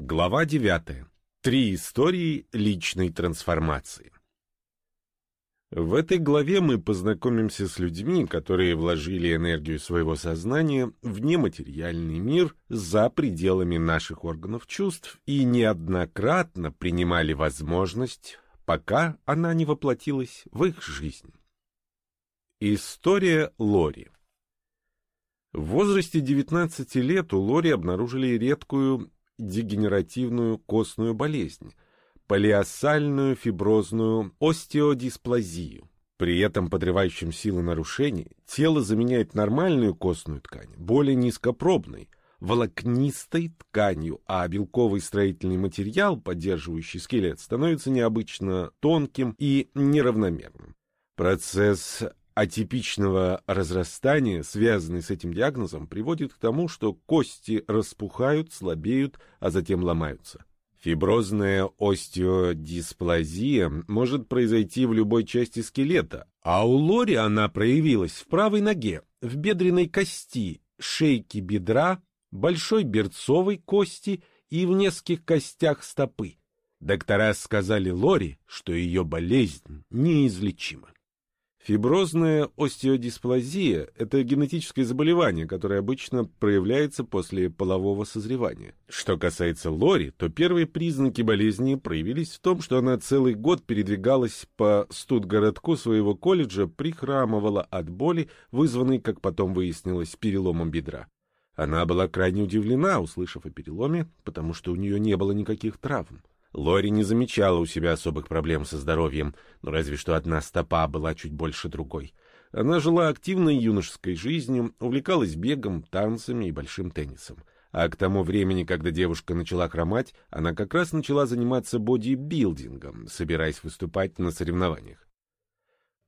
Глава 9. Три истории личной трансформации. В этой главе мы познакомимся с людьми, которые вложили энергию своего сознания в нематериальный мир за пределами наших органов чувств и неоднократно принимали возможность, пока она не воплотилась в их жизнь. История Лори В возрасте 19 лет у Лори обнаружили редкую дегенеративную костную болезнь, полиосальную фиброзную остеодисплазию. При этом подрывающем силы нарушений тело заменяет нормальную костную ткань более низкопробной, волокнистой тканью, а белковый строительный материал, поддерживающий скелет, становится необычно тонким и неравномерным. Процесс атипичного разрастания, связанный с этим диагнозом, приводит к тому, что кости распухают, слабеют, а затем ломаются. Фиброзная остеодисплазия может произойти в любой части скелета, а у Лори она проявилась в правой ноге, в бедренной кости, шейке бедра, большой берцовой кости и в нескольких костях стопы. Доктора сказали Лори, что ее болезнь неизлечима. Фиброзная остеодисплазия – это генетическое заболевание, которое обычно проявляется после полового созревания. Что касается Лори, то первые признаки болезни проявились в том, что она целый год передвигалась по студгородку своего колледжа, прихрамывала от боли, вызванной, как потом выяснилось, переломом бедра. Она была крайне удивлена, услышав о переломе, потому что у нее не было никаких травм. Лори не замечала у себя особых проблем со здоровьем, но разве что одна стопа была чуть больше другой. Она жила активной юношеской жизнью, увлекалась бегом, танцами и большим теннисом. А к тому времени, когда девушка начала хромать, она как раз начала заниматься бодибилдингом, собираясь выступать на соревнованиях.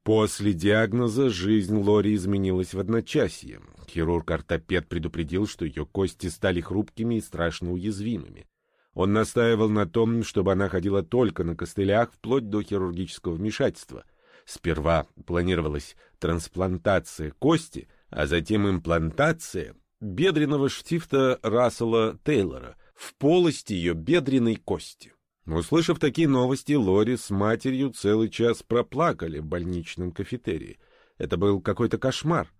После диагноза жизнь Лори изменилась в одночасье. Хирург-ортопед предупредил, что ее кости стали хрупкими и страшно уязвимыми. Он настаивал на том, чтобы она ходила только на костылях вплоть до хирургического вмешательства. Сперва планировалась трансплантация кости, а затем имплантация бедренного штифта Рассела Тейлора в полость ее бедренной кости. Услышав такие новости, Лори с матерью целый час проплакали в больничном кафетерии. Это был какой-то кошмар.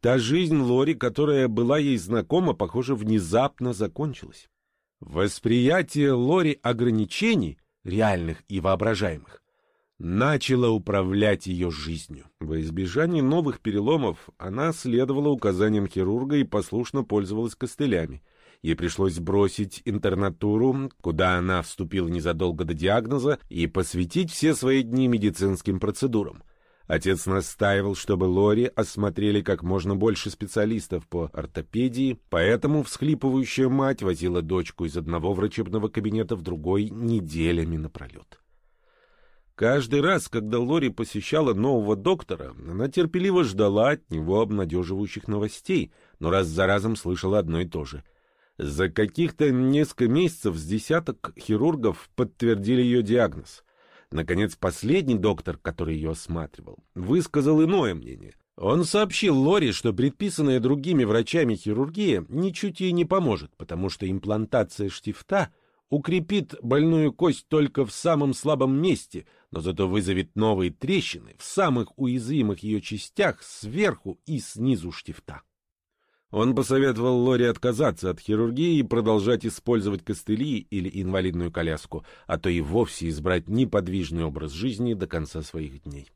Та жизнь Лори, которая была ей знакома, похоже, внезапно закончилась. Восприятие Лори ограничений, реальных и воображаемых, начало управлять ее жизнью. Во избежание новых переломов она следовала указаниям хирурга и послушно пользовалась костылями. Ей пришлось бросить интернатуру, куда она вступила незадолго до диагноза, и посвятить все свои дни медицинским процедурам. Отец настаивал, чтобы Лори осмотрели как можно больше специалистов по ортопедии, поэтому всхлипывающая мать возила дочку из одного врачебного кабинета в другой неделями напролет. Каждый раз, когда Лори посещала нового доктора, она терпеливо ждала от него обнадеживающих новостей, но раз за разом слышала одно и то же. За каких-то несколько месяцев с десяток хирургов подтвердили ее диагноз. Наконец, последний доктор, который ее осматривал, высказал иное мнение. Он сообщил Лори, что предписанная другими врачами хирургия ничуть ей не поможет, потому что имплантация штифта укрепит больную кость только в самом слабом месте, но зато вызовет новые трещины в самых уязвимых ее частях сверху и снизу штифта. Он посоветовал Лори отказаться от хирургии и продолжать использовать костыли или инвалидную коляску, а то и вовсе избрать неподвижный образ жизни до конца своих дней.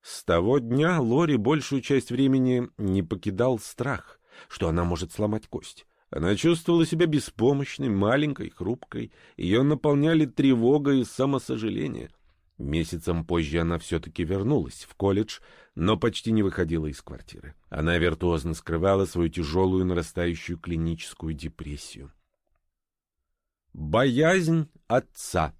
С того дня Лори большую часть времени не покидал страх, что она может сломать кость. Она чувствовала себя беспомощной, маленькой, хрупкой. Ее наполняли тревога и самосожаление. Месяцем позже она все-таки вернулась в колледж, но почти не выходила из квартиры. Она виртуозно скрывала свою тяжелую нарастающую клиническую депрессию. Боязнь отца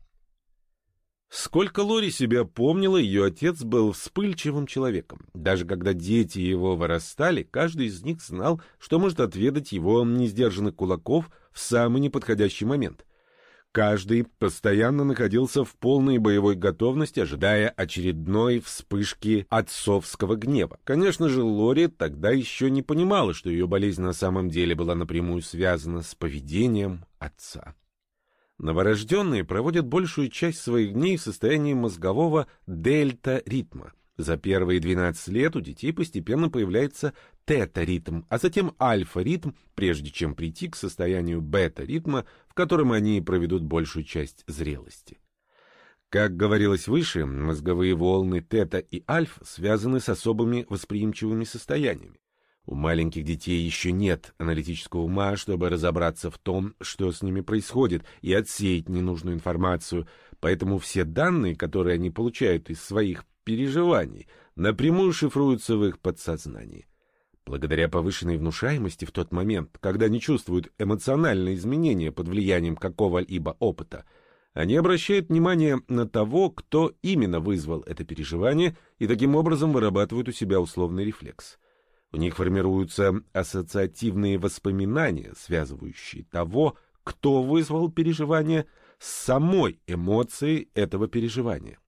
Сколько Лори себя помнила, ее отец был вспыльчивым человеком. Даже когда дети его вырастали, каждый из них знал, что может отведать его несдержанных кулаков в самый неподходящий момент. Каждый постоянно находился в полной боевой готовности, ожидая очередной вспышки отцовского гнева. Конечно же, Лори тогда еще не понимала, что ее болезнь на самом деле была напрямую связана с поведением отца. Новорожденные проводят большую часть своих дней в состоянии мозгового дельта-ритма. За первые 12 лет у детей постепенно появляется тета-ритм, а затем альфа-ритм, прежде чем прийти к состоянию бета-ритма, в котором они проведут большую часть зрелости. Как говорилось выше, мозговые волны тета и альф связаны с особыми восприимчивыми состояниями. У маленьких детей еще нет аналитического ума, чтобы разобраться в том, что с ними происходит, и отсеять ненужную информацию, поэтому все данные, которые они получают из своих переживаний напрямую шифруются в их подсознании. Благодаря повышенной внушаемости в тот момент, когда они чувствуют эмоциональные изменения под влиянием какого-либо опыта, они обращают внимание на того, кто именно вызвал это переживание, и таким образом вырабатывают у себя условный рефлекс. У них формируются ассоциативные воспоминания, связывающие того, кто вызвал переживание, с самой эмоцией этого переживания.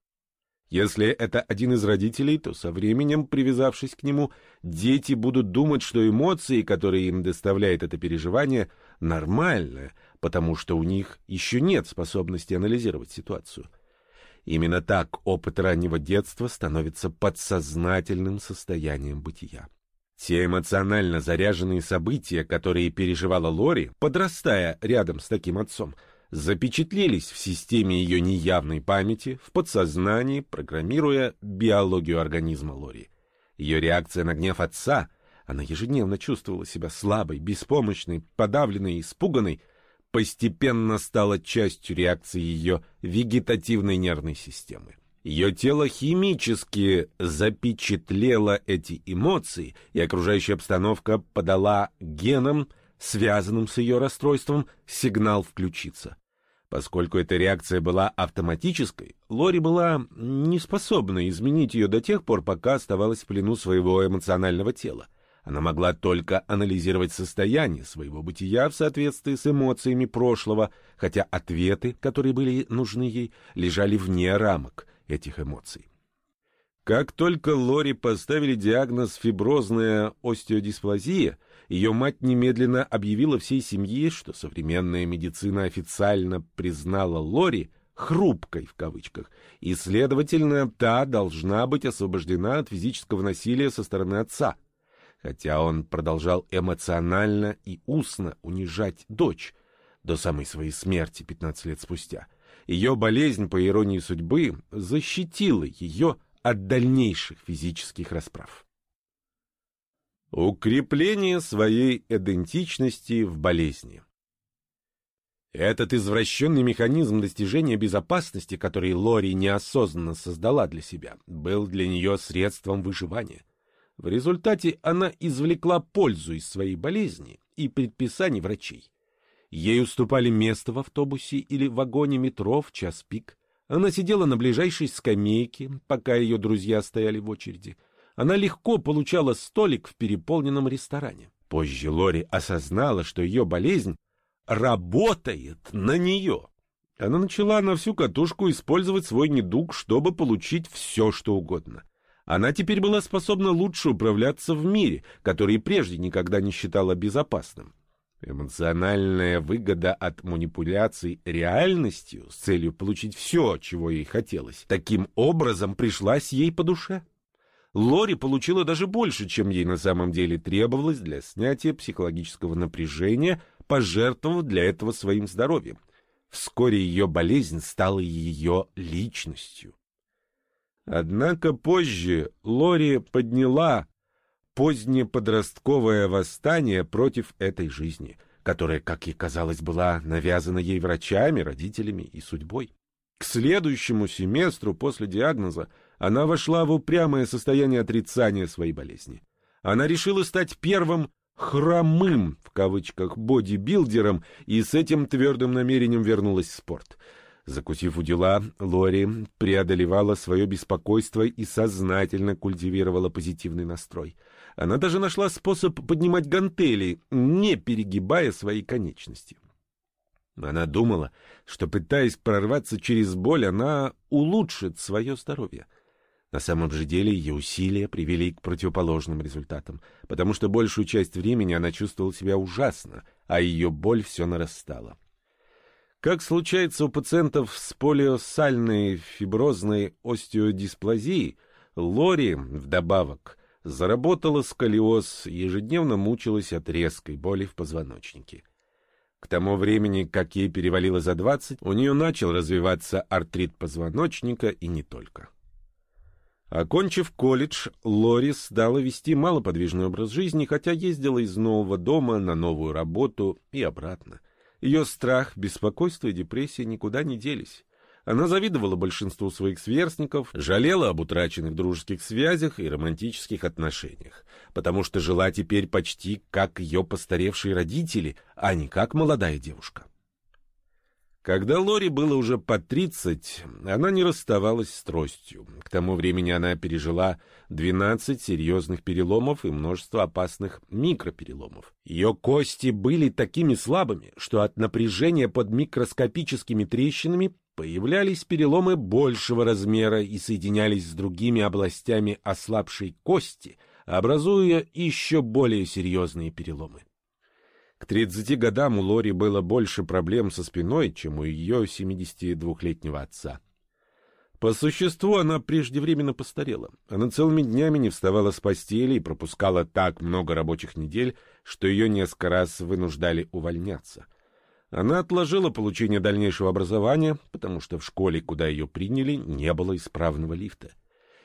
Если это один из родителей, то со временем, привязавшись к нему, дети будут думать, что эмоции, которые им доставляет это переживание, нормальны, потому что у них еще нет способности анализировать ситуацию. Именно так опыт раннего детства становится подсознательным состоянием бытия. Те эмоционально заряженные события, которые переживала Лори, подрастая рядом с таким отцом – запечатлелись в системе ее неявной памяти, в подсознании, программируя биологию организма Лори. Ее реакция на гнев отца, она ежедневно чувствовала себя слабой, беспомощной, подавленной, испуганной, постепенно стала частью реакции ее вегетативной нервной системы. Ее тело химически запечатлело эти эмоции, и окружающая обстановка подала генам, связанным с ее расстройством, сигнал включиться. Поскольку эта реакция была автоматической, Лори была не способна изменить ее до тех пор, пока оставалась в плену своего эмоционального тела. Она могла только анализировать состояние своего бытия в соответствии с эмоциями прошлого, хотя ответы, которые были нужны ей, лежали вне рамок этих эмоций. Как только Лори поставили диагноз фиброзная остеодисплазия, ее мать немедленно объявила всей семье, что современная медицина официально признала Лори «хрупкой» в кавычках, и, следовательно, та должна быть освобождена от физического насилия со стороны отца. Хотя он продолжал эмоционально и устно унижать дочь до самой своей смерти 15 лет спустя. Ее болезнь, по иронии судьбы, защитила ее от дальнейших физических расправ. Укрепление своей идентичности в болезни Этот извращенный механизм достижения безопасности, который Лори неосознанно создала для себя, был для нее средством выживания. В результате она извлекла пользу из своей болезни и предписаний врачей. Ей уступали место в автобусе или вагоне метро в час пик, она сидела на ближайшей скамейке, пока ее друзья стояли в очереди. Она легко получала столик в переполненном ресторане. Позже Лори осознала, что ее болезнь работает на нее. Она начала на всю катушку использовать свой недуг, чтобы получить все, что угодно. Она теперь была способна лучше управляться в мире, который прежде никогда не считала безопасным. Эмоциональная выгода от манипуляций реальностью с целью получить все, чего ей хотелось, таким образом пришлась ей по душе. Лори получила даже больше, чем ей на самом деле требовалось для снятия психологического напряжения, пожертвовав для этого своим здоровьем. Вскоре ее болезнь стала ее личностью. Однако позже Лори подняла позднее подростковое восстание против этой жизни, которая, как ей казалось, была навязана ей врачами, родителями и судьбой. К следующему семестру после диагноза она вошла в упрямое состояние отрицания своей болезни. Она решила стать первым «хромым» в кавычках бодибилдером и с этим твердым намерением вернулась в спорт — Закусив у дела, Лори преодолевала свое беспокойство и сознательно культивировала позитивный настрой. Она даже нашла способ поднимать гантели, не перегибая свои конечности. Она думала, что, пытаясь прорваться через боль, она улучшит свое здоровье. На самом же деле ее усилия привели к противоположным результатам, потому что большую часть времени она чувствовала себя ужасно, а ее боль все нарастала. Как случается у пациентов с полиосальной фиброзной остеодисплазией, Лори, вдобавок, заработала сколиоз и ежедневно мучилась от резкой боли в позвоночнике. К тому времени, как ей перевалило за 20, у нее начал развиваться артрит позвоночника и не только. Окончив колледж, Лорис стала вести малоподвижный образ жизни, хотя ездила из нового дома на новую работу и обратно. Ее страх, беспокойство и депрессия никуда не делись. Она завидовала большинству своих сверстников, жалела об утраченных дружеских связях и романтических отношениях, потому что жила теперь почти как ее постаревшие родители, а не как молодая девушка. Когда Лори было уже по тридцать, она не расставалась с тростью. К тому времени она пережила двенадцать серьезных переломов и множество опасных микропереломов. Ее кости были такими слабыми, что от напряжения под микроскопическими трещинами появлялись переломы большего размера и соединялись с другими областями ослабшей кости, образуя еще более серьезные переломы. К 30 годам у Лори было больше проблем со спиной, чем у ее 72-летнего отца. По существу она преждевременно постарела. Она целыми днями не вставала с постели и пропускала так много рабочих недель, что ее несколько раз вынуждали увольняться. Она отложила получение дальнейшего образования, потому что в школе, куда ее приняли, не было исправного лифта.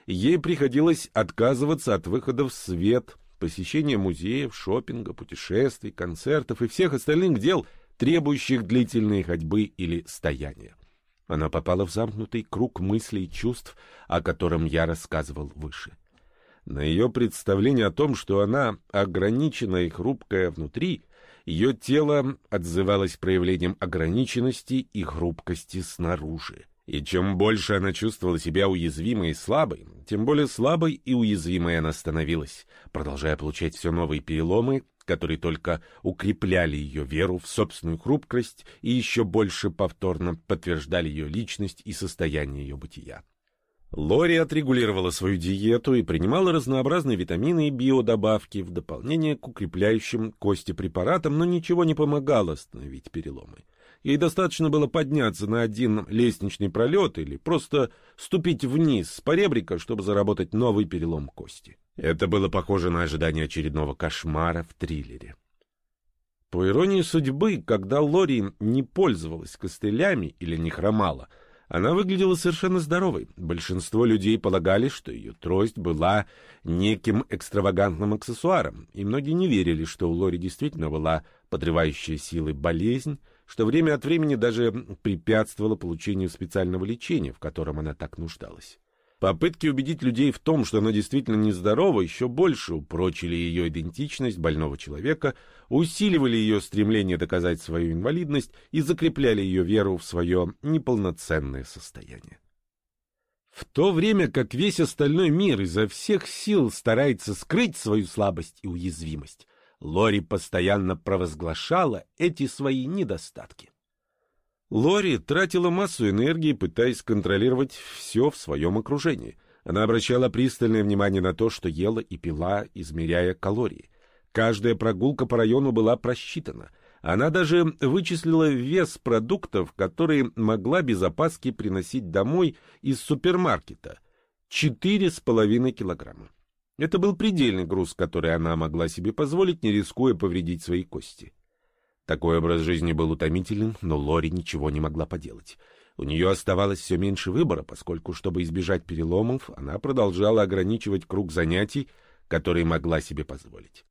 Ей приходилось отказываться от выхода в свет – посещения музеев, шопинга, путешествий, концертов и всех остальных дел, требующих длительной ходьбы или стояния. Она попала в замкнутый круг мыслей и чувств, о котором я рассказывал выше. На ее представление о том, что она ограничена и хрупкая внутри, ее тело отзывалось проявлением ограниченности и хрупкости снаружи. И чем больше она чувствовала себя уязвимой и слабой, тем более слабой и уязвимой она становилась, продолжая получать все новые переломы, которые только укрепляли ее веру в собственную хрупкость и еще больше повторно подтверждали ее личность и состояние ее бытия. Лори отрегулировала свою диету и принимала разнообразные витамины и биодобавки в дополнение к укрепляющим кости препаратам, но ничего не помогало остановить переломы. Ей достаточно было подняться на один лестничный пролет или просто ступить вниз с поребрика, чтобы заработать новый перелом кости. Это было похоже на ожидание очередного кошмара в триллере. По иронии судьбы, когда Лори не пользовалась костылями или не хромала, она выглядела совершенно здоровой. Большинство людей полагали, что ее трость была неким экстравагантным аксессуаром, и многие не верили, что у Лори действительно была подрывающая силы болезнь, что время от времени даже препятствовало получению специального лечения, в котором она так нуждалась. Попытки убедить людей в том, что она действительно нездорова, еще больше упрочили ее идентичность больного человека, усиливали ее стремление доказать свою инвалидность и закрепляли ее веру в свое неполноценное состояние. В то время как весь остальной мир изо всех сил старается скрыть свою слабость и уязвимость, Лори постоянно провозглашала эти свои недостатки. Лори тратила массу энергии, пытаясь контролировать все в своем окружении. Она обращала пристальное внимание на то, что ела и пила, измеряя калории. Каждая прогулка по району была просчитана. Она даже вычислила вес продуктов, которые могла без опаски приносить домой из супермаркета — четыре с половиной килограмма. Это был предельный груз, который она могла себе позволить, не рискуя повредить свои кости. Такой образ жизни был утомителен, но Лори ничего не могла поделать. У нее оставалось все меньше выбора, поскольку, чтобы избежать переломов, она продолжала ограничивать круг занятий, которые могла себе позволить.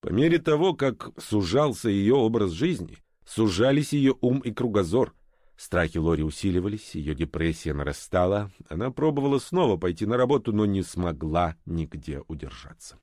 По мере того, как сужался ее образ жизни, сужались ее ум и кругозор — Страхи Лори усиливались, ее депрессия нарастала. Она пробовала снова пойти на работу, но не смогла нигде удержаться.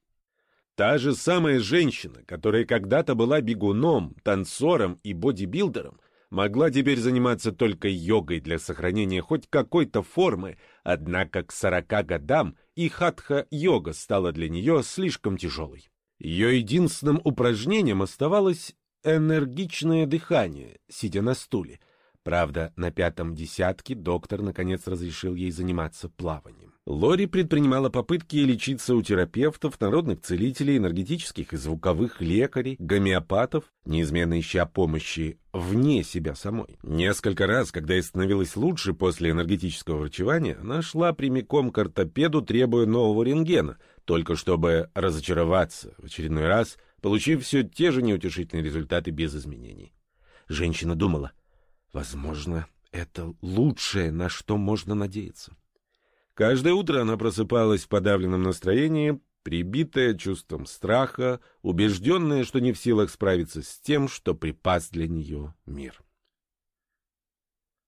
Та же самая женщина, которая когда-то была бегуном, танцором и бодибилдером, могла теперь заниматься только йогой для сохранения хоть какой-то формы, однако к сорока годам и хатха-йога стала для нее слишком тяжелой. Ее единственным упражнением оставалось энергичное дыхание, сидя на стуле. Правда, на пятом десятке доктор наконец разрешил ей заниматься плаванием. Лори предпринимала попытки лечиться у терапевтов, народных целителей, энергетических и звуковых лекарей, гомеопатов, неизменно ища помощи вне себя самой. Несколько раз, когда ей становилось лучше после энергетического врачевания, она шла прямиком к ортопеду, требуя нового рентгена, только чтобы разочароваться в очередной раз, получив все те же неутешительные результаты без изменений. Женщина думала, возможно, это лучшее, на что можно надеяться. Каждое утро она просыпалась в подавленном настроении, прибитая чувством страха, убежденная, что не в силах справиться с тем, что припас для нее мир.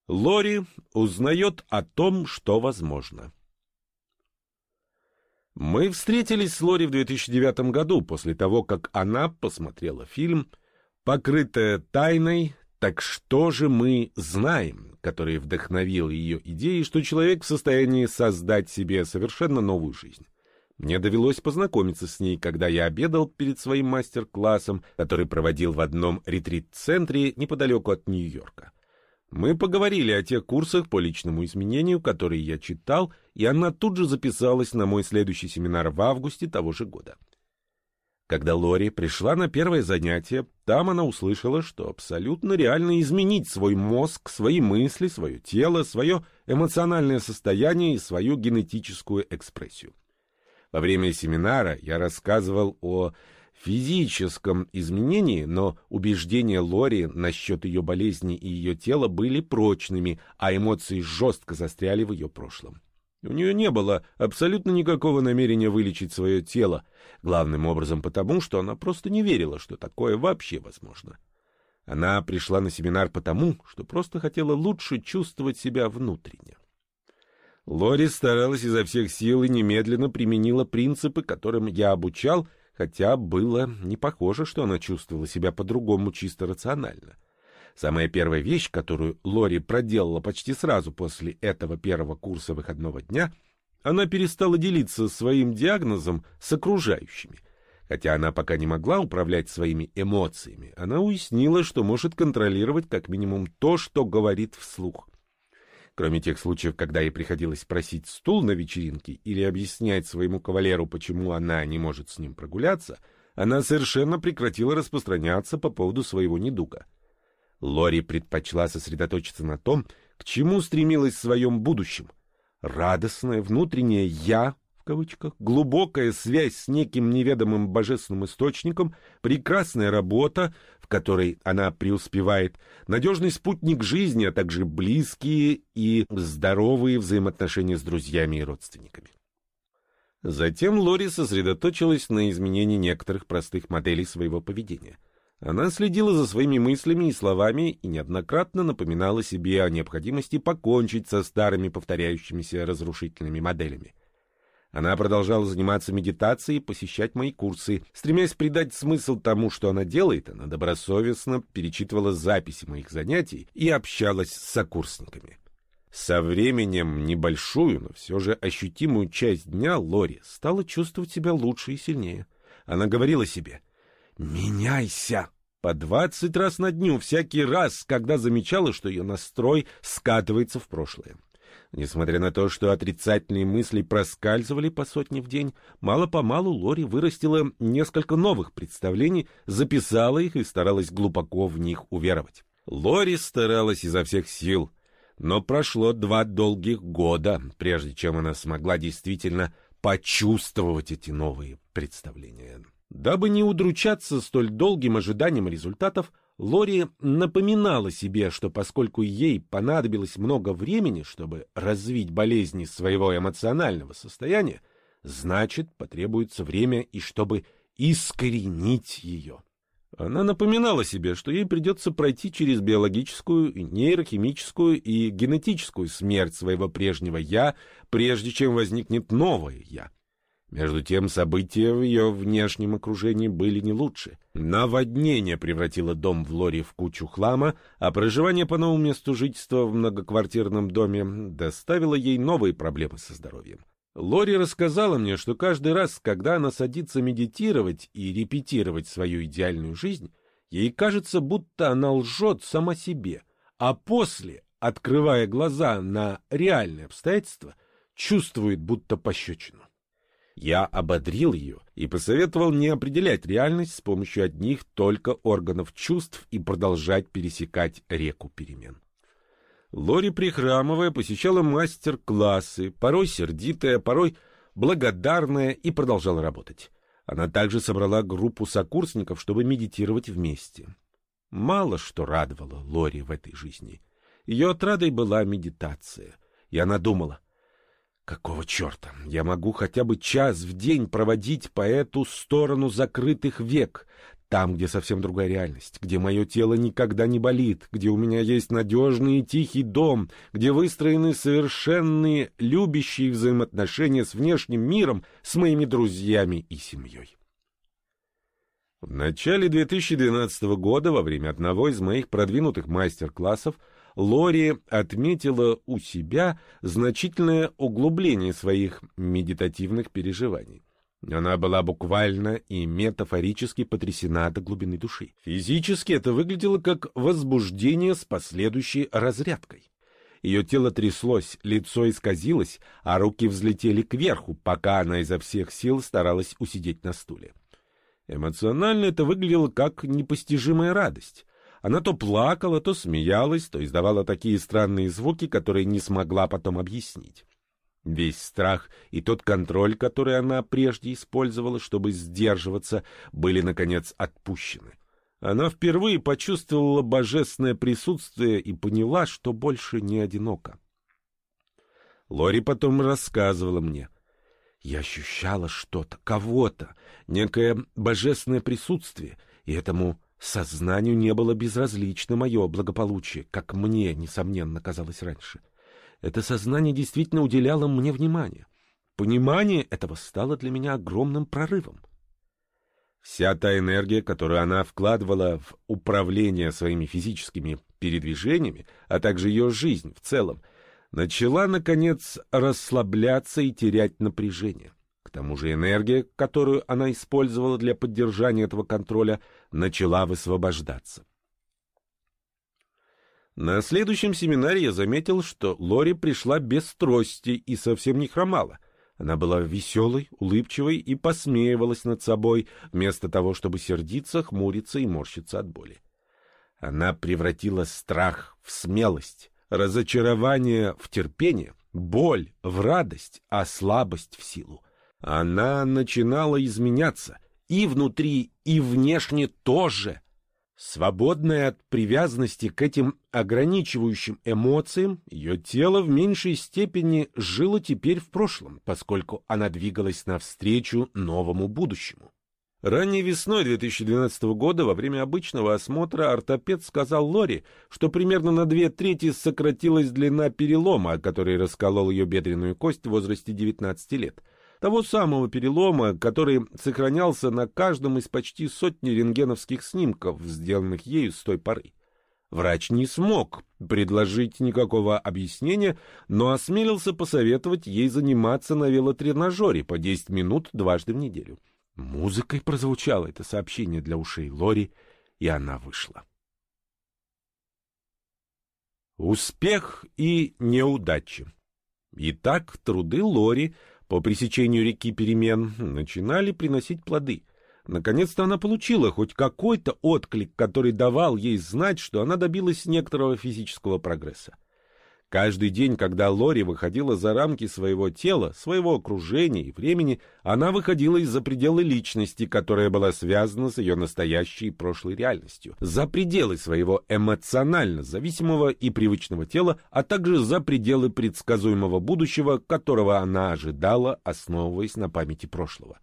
Лори узнает о том, что возможно. Мы встретились с Лори в 2009 году, после того, как она посмотрела фильм «Покрытая тайной. Так что же мы знаем?» который вдохновил ее идеи, что человек в состоянии создать себе совершенно новую жизнь. Мне довелось познакомиться с ней, когда я обедал перед своим мастер-классом, который проводил в одном ретрит-центре неподалеку от Нью-Йорка. Мы поговорили о тех курсах по личному изменению, которые я читал, и она тут же записалась на мой следующий семинар в августе того же года. Когда Лори пришла на первое занятие, там она услышала, что абсолютно реально изменить свой мозг, свои мысли, свое тело, свое эмоциональное состояние и свою генетическую экспрессию. Во время семинара я рассказывал о физическом изменении, но убеждения Лори насчет ее болезни и ее тела были прочными, а эмоции жестко застряли в ее прошлом. У нее не было абсолютно никакого намерения вылечить свое тело, главным образом потому, что она просто не верила, что такое вообще возможно. Она пришла на семинар потому, что просто хотела лучше чувствовать себя внутренне. Лори старалась изо всех сил и немедленно применила принципы, которым я обучал, хотя было не похоже, что она чувствовала себя по-другому чисто рационально. Самая первая вещь, которую Лори проделала почти сразу после этого первого курса выходного дня, она перестала делиться своим диагнозом с окружающими. Хотя она пока не могла управлять своими эмоциями, она уяснила, что может контролировать как минимум то, что говорит вслух. Кроме тех случаев, когда ей приходилось просить стул на вечеринке или объяснять своему кавалеру, почему она не может с ним прогуляться, она совершенно прекратила распространяться по поводу своего недуга. Лори предпочла сосредоточиться на том, к чему стремилась в своем будущем. Радостное внутреннее «я», в кавычках, глубокая связь с неким неведомым божественным источником, прекрасная работа, в которой она преуспевает, надежный спутник жизни, а также близкие и здоровые взаимоотношения с друзьями и родственниками. Затем Лори сосредоточилась на изменении некоторых простых моделей своего поведения — она следила за своими мыслями и словами и неоднократно напоминала себе о необходимости покончить со старыми повторяющимися разрушительными моделями. Она продолжала заниматься медитацией и посещать мои курсы. Стремясь придать смысл тому, что она делает, она добросовестно перечитывала записи моих занятий и общалась с сокурсниками. Со временем небольшую, но все же ощутимую часть дня Лори стала чувствовать себя лучше и сильнее. Она говорила себе «Меняйся!» по двадцать раз на дню, всякий раз, когда замечала, что ее настрой скатывается в прошлое. Несмотря на то, что отрицательные мысли проскальзывали по сотне в день, мало-помалу Лори вырастила несколько новых представлений, записала их и старалась глубоко в них уверовать. Лори старалась изо всех сил, но прошло два долгих года, прежде чем она смогла действительно почувствовать эти новые представления. Дабы не удручаться столь долгим ожиданием результатов, Лори напоминала себе, что поскольку ей понадобилось много времени, чтобы развить болезни своего эмоционального состояния, значит, потребуется время и чтобы искоренить ее. Она напоминала себе, что ей придется пройти через биологическую, нейрохимическую и генетическую смерть своего прежнего «я», прежде чем возникнет новое «я». Между тем события в ее внешнем окружении были не лучше. Наводнение превратило дом в Лори в кучу хлама, а проживание по новому месту жительства в многоквартирном доме доставило ей новые проблемы со здоровьем. Лори рассказала мне, что каждый раз, когда она садится медитировать и репетировать свою идеальную жизнь, Ей кажется, будто она лжет сама себе, а после, открывая глаза на реальные обстоятельства, чувствует будто пощечину. Я ободрил ее и посоветовал не определять реальность с помощью одних только органов чувств и продолжать пересекать реку перемен. Лори, прихрамывая, посещала мастер-классы, порой сердитая, порой благодарная, и продолжала работать. Она также собрала группу сокурсников, чтобы медитировать вместе. Мало что радовало Лори в этой жизни. Ее отрадой была медитация, и она думала, Какого черта? Я могу хотя бы час в день проводить по эту сторону закрытых век, там, где совсем другая реальность, где мое тело никогда не болит, где у меня есть надежный и тихий дом, где выстроены совершенные любящие взаимоотношения с внешним миром, с моими друзьями и семьей. В начале 2012 года, во время одного из моих продвинутых мастер-классов, Лори отметила у себя значительное углубление своих медитативных переживаний. Она была буквально и метафорически потрясена до глубины души. Физически это выглядело как возбуждение с последующей разрядкой. Ее тело тряслось, лицо исказилось, а руки взлетели кверху, пока она изо всех сил старалась усидеть на стуле. Эмоционально это выглядело как непостижимая радость. Она то плакала, то смеялась, то издавала такие странные звуки, которые не смогла потом объяснить. Весь страх и тот контроль, который она прежде использовала, чтобы сдерживаться, были, наконец, отпущены. Она впервые почувствовала божественное присутствие и поняла, что больше не одинока. Лори потом рассказывала мне. Я ощущала что-то, кого-то, некое божественное присутствие, и этому Сознанию не было безразлично мое благополучие, как мне, несомненно, казалось раньше. Это сознание действительно уделяло мне внимание. Понимание этого стало для меня огромным прорывом. Вся та энергия, которую она вкладывала в управление своими физическими передвижениями, а также ее жизнь в целом, начала, наконец, расслабляться и терять напряжение тому же энергия, которую она использовала для поддержания этого контроля, начала высвобождаться. На следующем семинаре я заметил, что Лори пришла без трости и совсем не хромала. Она была веселой, улыбчивой и посмеивалась над собой, вместо того, чтобы сердиться, хмуриться и морщиться от боли. Она превратила страх в смелость, разочарование в терпение, боль в радость, а слабость в силу. Она начинала изменяться, и внутри, и внешне тоже. Свободная от привязанности к этим ограничивающим эмоциям, ее тело в меньшей степени жило теперь в прошлом, поскольку она двигалась навстречу новому будущему. Ранней весной 2012 года во время обычного осмотра ортопед сказал Лори, что примерно на две трети сократилась длина перелома, который расколол ее бедренную кость в возрасте 19 лет – того самого перелома, который сохранялся на каждом из почти сотни рентгеновских снимков, сделанных ею с той поры. Врач не смог предложить никакого объяснения, но осмелился посоветовать ей заниматься на велотренажере по 10 минут дважды в неделю. Музыкой прозвучало это сообщение для ушей Лори, и она вышла. Успех и неудачи Итак, труды Лори — по пресечению реки перемен начинали приносить плоды. Наконец-то она получила хоть какой-то отклик, который давал ей знать, что она добилась некоторого физического прогресса. Каждый день, когда Лори выходила за рамки своего тела, своего окружения и времени, она выходила из-за пределы личности, которая была связана с ее настоящей и прошлой реальностью, за пределы своего эмоционально зависимого и привычного тела, а также за пределы предсказуемого будущего, которого она ожидала, основываясь на памяти прошлого.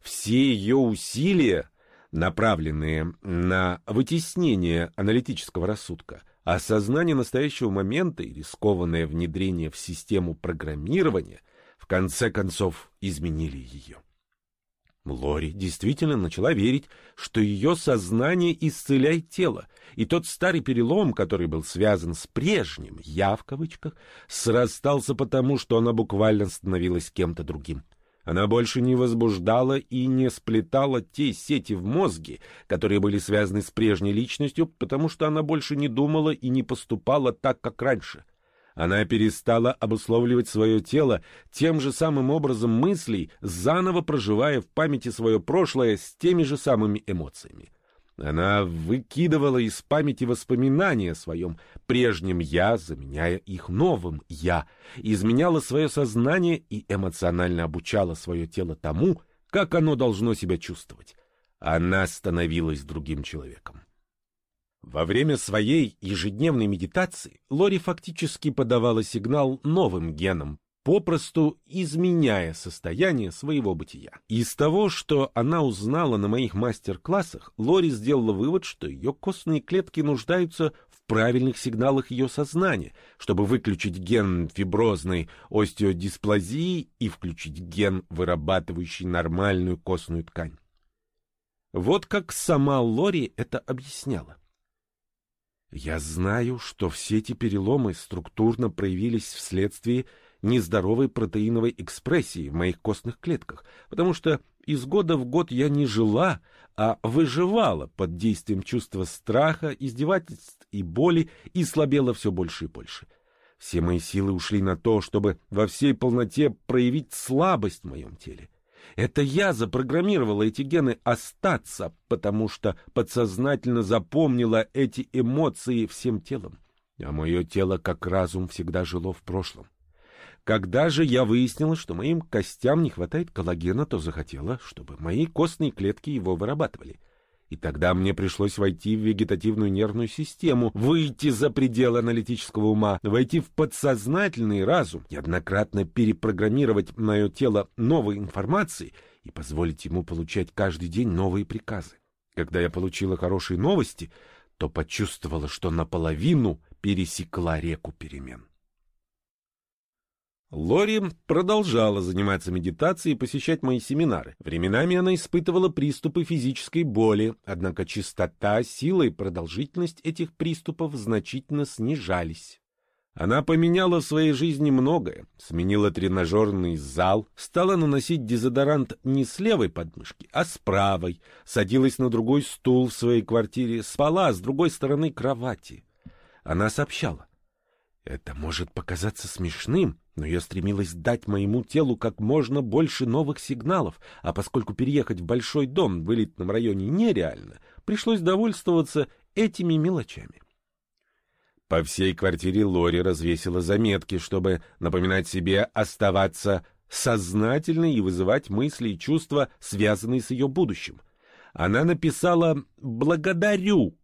Все ее усилия, направленные на вытеснение аналитического рассудка – Осознание настоящего момента и рискованное внедрение в систему программирования в конце концов изменили ее. Лори действительно начала верить, что ее сознание исцеляет тело, и тот старый перелом, который был связан с прежним «я» в кавычках, срастался потому, что она буквально становилась кем-то другим. Она больше не возбуждала и не сплетала те сети в мозге, которые были связаны с прежней личностью, потому что она больше не думала и не поступала так, как раньше. Она перестала обусловливать свое тело тем же самым образом мыслей, заново проживая в памяти свое прошлое с теми же самыми эмоциями. Она выкидывала из памяти воспоминания о своем прежнем «я», заменяя их новым «я», изменяла свое сознание и эмоционально обучала свое тело тому, как оно должно себя чувствовать. Она становилась другим человеком. Во время своей ежедневной медитации Лори фактически подавала сигнал новым генам, попросту изменяя состояние своего бытия. Из того, что она узнала на моих мастер-классах, Лори сделала вывод, что ее костные клетки нуждаются в правильных сигналах ее сознания, чтобы выключить ген фиброзной остеодисплазии и включить ген, вырабатывающий нормальную костную ткань. Вот как сама Лори это объясняла. Я знаю, что все эти переломы структурно проявились вследствие нездоровой протеиновой экспрессии в моих костных клетках, потому что из года в год я не жила, а выживала под действием чувства страха, издевательств и боли и слабела все больше и больше. Все мои силы ушли на то, чтобы во всей полноте проявить слабость в моем теле. Это я запрограммировала эти гены остаться, потому что подсознательно запомнила эти эмоции всем телом. А мое тело, как разум, всегда жило в прошлом. Когда же я выяснила, что моим костям не хватает коллагена, то захотела, чтобы мои костные клетки его вырабатывали. И тогда мне пришлось войти в вегетативную нервную систему, выйти за пределы аналитического ума, войти в подсознательный разум, неоднократно перепрограммировать мое тело новой информацией и позволить ему получать каждый день новые приказы. Когда я получила хорошие новости, то почувствовала, что наполовину пересекла реку перемен. Лори продолжала заниматься медитацией и посещать мои семинары. Временами она испытывала приступы физической боли, однако частота, сила и продолжительность этих приступов значительно снижались. Она поменяла в своей жизни многое, сменила тренажерный зал, стала наносить дезодорант не с левой подмышки, а с правой, садилась на другой стул в своей квартире, спала с другой стороны кровати. Она сообщала. Это может показаться смешным, но я стремилась дать моему телу как можно больше новых сигналов, а поскольку переехать в большой дом в элитном районе нереально, пришлось довольствоваться этими мелочами. По всей квартире Лори развесила заметки, чтобы напоминать себе оставаться сознательной и вызывать мысли и чувства, связанные с ее будущим. Она написала «благодарю»,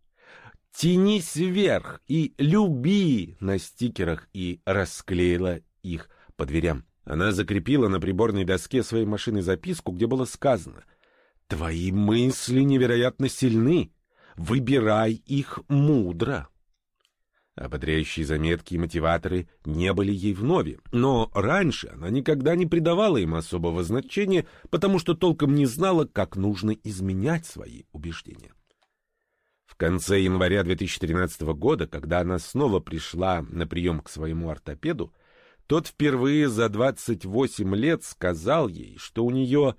«тянись вверх» и «люби» на стикерах и расклеила их по дверям. Она закрепила на приборной доске своей машины записку, где было сказано «Твои мысли невероятно сильны, выбирай их мудро». Ободряющие заметки и мотиваторы не были ей вновь, но раньше она никогда не придавала им особого значения, потому что толком не знала, как нужно изменять свои убеждения. В конце января 2013 года, когда она снова пришла на прием к своему ортопеду, тот впервые за 28 лет сказал ей, что у нее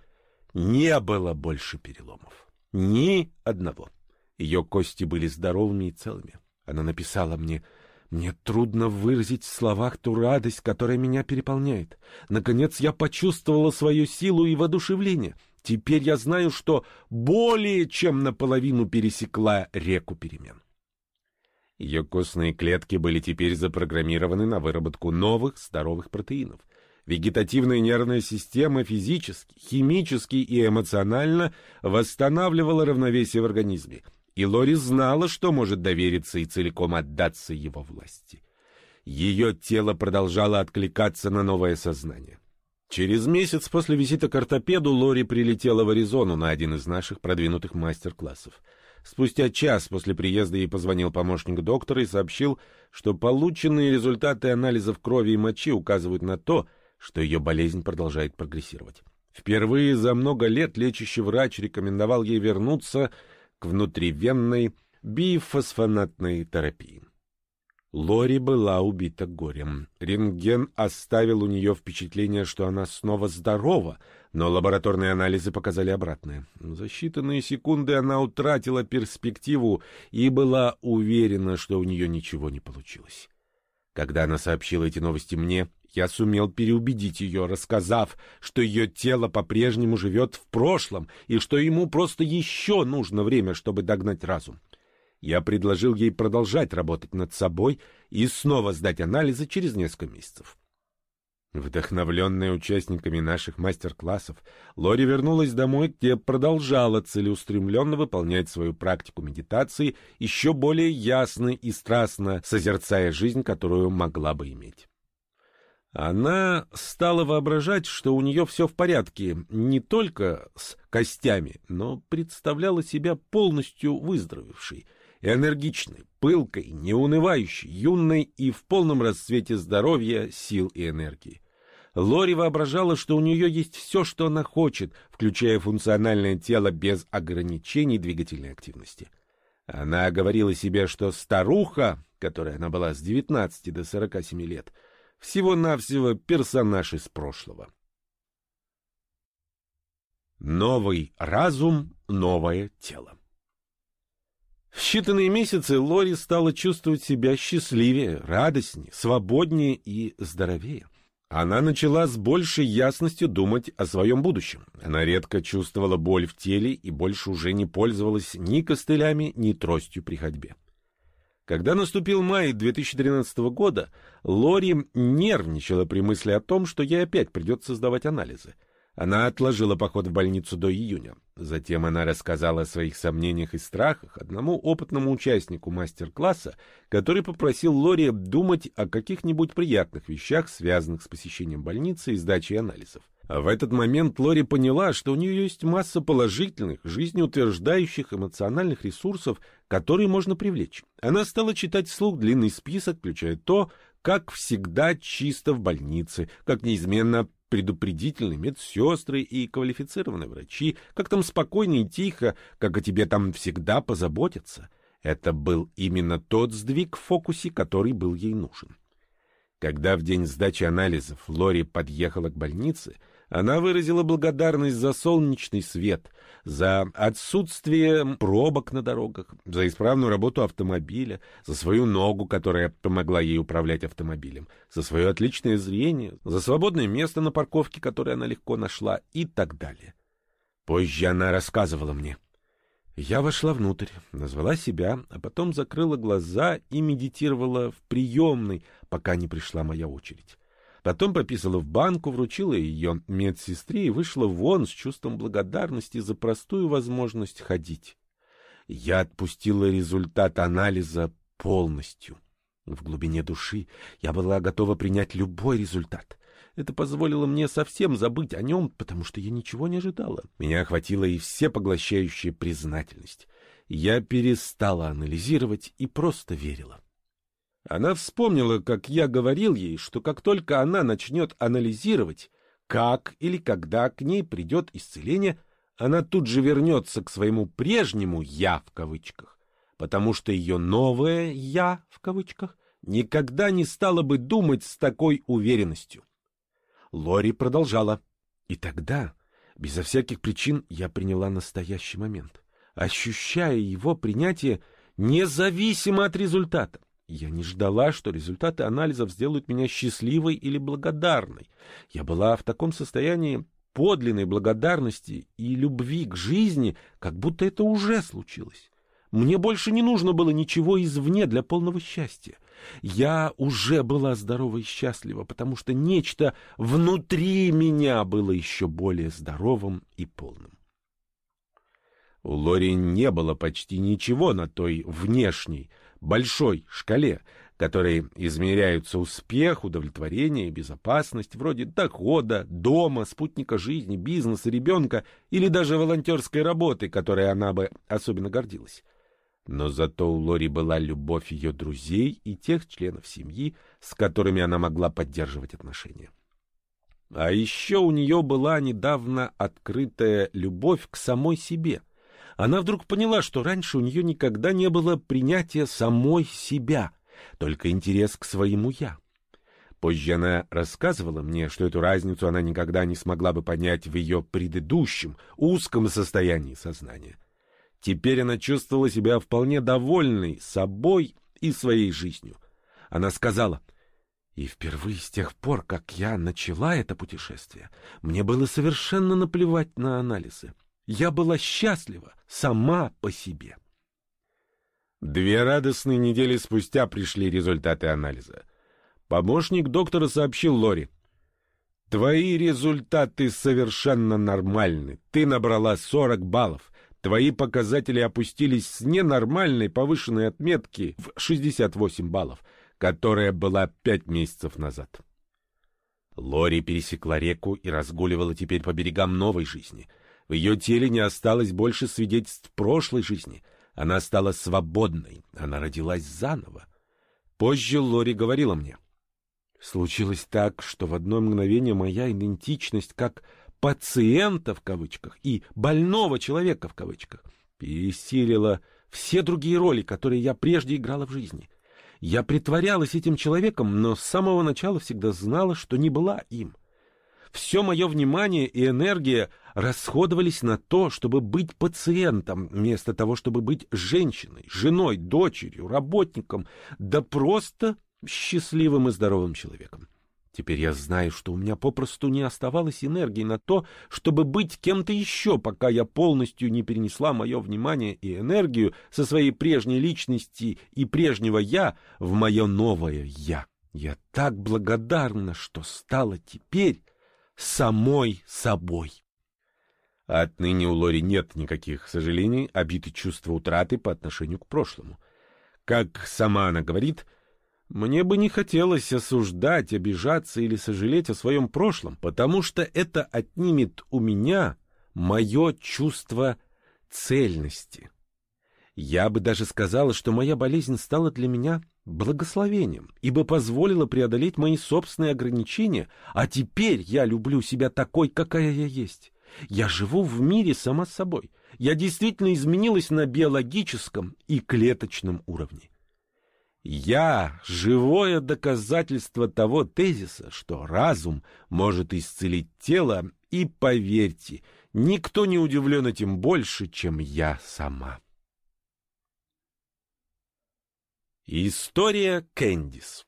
не было больше переломов. Ни одного. Ее кости были здоровыми и целыми. Она написала мне, «Мне трудно выразить в словах ту радость, которая меня переполняет. Наконец я почувствовала свою силу и воодушевление. Теперь я знаю, что более чем наполовину пересекла реку перемен». Ее костные клетки были теперь запрограммированы на выработку новых здоровых протеинов. Вегетативная нервная система физически, химически и эмоционально восстанавливала равновесие в организме, и Лори знала, что может довериться и целиком отдаться его власти. Ее тело продолжало откликаться на новое сознание. Через месяц после визита к ортопеду Лори прилетела в Аризону на один из наших продвинутых мастер-классов — Спустя час после приезда ей позвонил помощник доктора и сообщил, что полученные результаты анализов крови и мочи указывают на то, что ее болезнь продолжает прогрессировать. Впервые за много лет лечащий врач рекомендовал ей вернуться к внутривенной бифосфонатной терапии. Лори была убита горем. Рентген оставил у нее впечатление, что она снова здорова, но лабораторные анализы показали обратное. За считанные секунды она утратила перспективу и была уверена, что у нее ничего не получилось. Когда она сообщила эти новости мне, я сумел переубедить ее, рассказав, что ее тело по-прежнему живет в прошлом и что ему просто еще нужно время, чтобы догнать разум. Я предложил ей продолжать работать над собой и снова сдать анализы через несколько месяцев. Вдохновленная участниками наших мастер-классов, Лори вернулась домой, где продолжала целеустремленно выполнять свою практику медитации, еще более ясно и страстно созерцая жизнь, которую могла бы иметь. Она стала воображать, что у нее все в порядке не только с костями, но представляла себя полностью выздоровевшей — энергичной, пылкой, неунывающей, юной и в полном расцвете здоровья, сил и энергии. Лори воображала, что у нее есть все, что она хочет, включая функциональное тело без ограничений двигательной активности. Она говорила себе, что старуха, которая она была с 19 до 47 лет, всего-навсего персонаж из прошлого. Новый разум, новое тело. В считанные месяцы Лори стала чувствовать себя счастливее, радостнее, свободнее и здоровее. Она начала с большей ясностью думать о своем будущем. Она редко чувствовала боль в теле и больше уже не пользовалась ни костылями, ни тростью при ходьбе. Когда наступил май 2013 года, Лори нервничала при мысли о том, что ей опять придется сдавать анализы — она отложила поход в больницу до июня. Затем она рассказала о своих сомнениях и страхах одному опытному участнику мастер-класса, который попросил Лори думать о каких-нибудь приятных вещах, связанных с посещением больницы и сдачей анализов. А в этот момент Лори поняла, что у нее есть масса положительных, жизнеутверждающих эмоциональных ресурсов, которые можно привлечь. Она стала читать вслух длинный список, включая то, как всегда чисто в больнице, как неизменно предупредительные медсестры и квалифицированные врачи, как там спокойно и тихо, как о тебе там всегда позаботятся. Это был именно тот сдвиг в фокусе, который был ей нужен. Когда в день сдачи анализов Лори подъехала к больнице, она выразила благодарность за солнечный свет, за отсутствие пробок на дорогах, за исправную работу автомобиля, за свою ногу, которая помогла ей управлять автомобилем, за свое отличное зрение, за свободное место на парковке, которое она легко нашла и так далее. Позже она рассказывала мне. Я вошла внутрь, назвала себя, а потом закрыла глаза и медитировала в приемной, пока не пришла моя очередь. Потом пописала в банку, вручила ее медсестре и вышла вон с чувством благодарности за простую возможность ходить. Я отпустила результат анализа полностью. В глубине души я была готова принять любой результат. Это позволило мне совсем забыть о нем, потому что я ничего не ожидала. Меня охватила и всепоглощающая признательность. Я перестала анализировать и просто верила. Она вспомнила, как я говорил ей, что как только она начнет анализировать, как или когда к ней придет исцеление, она тут же вернется к своему прежнему «я» в кавычках, потому что ее новое «я» в кавычках никогда не стало бы думать с такой уверенностью. Лори продолжала. И тогда, безо всяких причин, я приняла настоящий момент, ощущая его принятие независимо от результата. Я не ждала, что результаты анализов сделают меня счастливой или благодарной. Я была в таком состоянии подлинной благодарности и любви к жизни, как будто это уже случилось. Мне больше не нужно было ничего извне для полного счастья. Я уже была здорова и счастлива, потому что нечто внутри меня было еще более здоровым и полным. У Лори не было почти ничего на той внешней, большой шкале, которой измеряются успех, удовлетворение безопасность, вроде дохода, дома, спутника жизни, бизнеса, ребенка или даже волонтерской работы, которой она бы особенно гордилась. Но зато у Лори была любовь ее друзей и тех членов семьи, с которыми она могла поддерживать отношения. А еще у нее была недавно открытая любовь к самой себе она вдруг поняла, что раньше у нее никогда не было принятия самой себя, только интерес к своему «я». Позже она рассказывала мне, что эту разницу она никогда не смогла бы понять в ее предыдущем, узком состоянии сознания. Теперь она чувствовала себя вполне довольной собой и своей жизнью. Она сказала, «И впервые с тех пор, как я начала это путешествие, мне было совершенно наплевать на анализы. Я была счастлива сама по себе». Две радостные недели спустя пришли результаты анализа. Помощник доктора сообщил Лори. «Твои результаты совершенно нормальны. Ты набрала 40 баллов. Твои показатели опустились с ненормальной повышенной отметки в 68 баллов, которая была 5 месяцев назад». Лори пересекла реку и разгуливала теперь по берегам новой жизни. В ее теле не осталось больше свидетельств прошлой жизни. Она стала свободной, она родилась заново. Позже Лори говорила мне — Случилось так, что в одно мгновение моя идентичность как «пациента» в кавычках и «больного человека» в кавычках пересилила все другие роли, которые я прежде играла в жизни. Я притворялась этим человеком, но с самого начала всегда знала, что не была им. Все мое внимание и энергия расходовались на то, чтобы быть пациентом, вместо того, чтобы быть женщиной, женой, дочерью, работником, да просто счастливым и здоровым человеком. Теперь я знаю, что у меня попросту не оставалось энергии на то, чтобы быть кем-то еще, пока я полностью не перенесла мое внимание и энергию со своей прежней личности и прежнего «я» в мое новое «я». Я так благодарна, что стала теперь самой собой. Отныне у Лори нет никаких сожалений, обид и чувства утраты по отношению к прошлому. Как сама она говорит — мне бы не хотелось осуждать, обижаться или сожалеть о своем прошлом, потому что это отнимет у меня мое чувство цельности. Я бы даже сказала, что моя болезнь стала для меня благословением, ибо позволила преодолеть мои собственные ограничения, а теперь я люблю себя такой, какая я есть. Я живу в мире сама собой. Я действительно изменилась на биологическом и клеточном уровне. Я — живое доказательство того тезиса, что разум может исцелить тело, и, поверьте, никто не удивлен этим больше, чем я сама. История Кэндис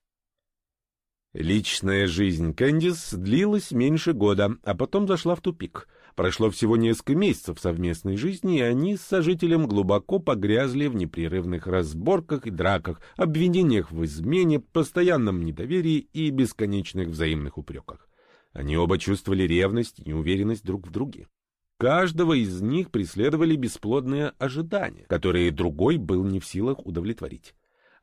Личная жизнь Кэндис длилась меньше года, а потом зашла в тупик. Прошло всего несколько месяцев совместной жизни, и они с сожителем глубоко погрязли в непрерывных разборках и драках, обвинениях в измене, постоянном недоверии и бесконечных взаимных упреках. Они оба чувствовали ревность и неуверенность друг в друге. Каждого из них преследовали бесплодные ожидания, которые другой был не в силах удовлетворить.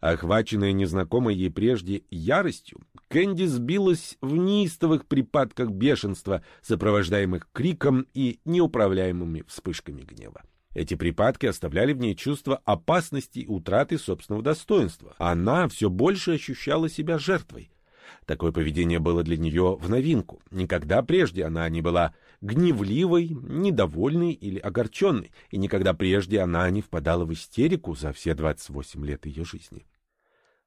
Охваченная незнакомой ей прежде яростью, Кэнди сбилась в неистовых припадках бешенства, сопровождаемых криком и неуправляемыми вспышками гнева. Эти припадки оставляли в ней чувство опасности и утраты собственного достоинства. Она все больше ощущала себя жертвой. Такое поведение было для нее в новинку. Никогда прежде она не была гневливой, недовольной или огорченной, и никогда прежде она не впадала в истерику за все 28 лет ее жизни.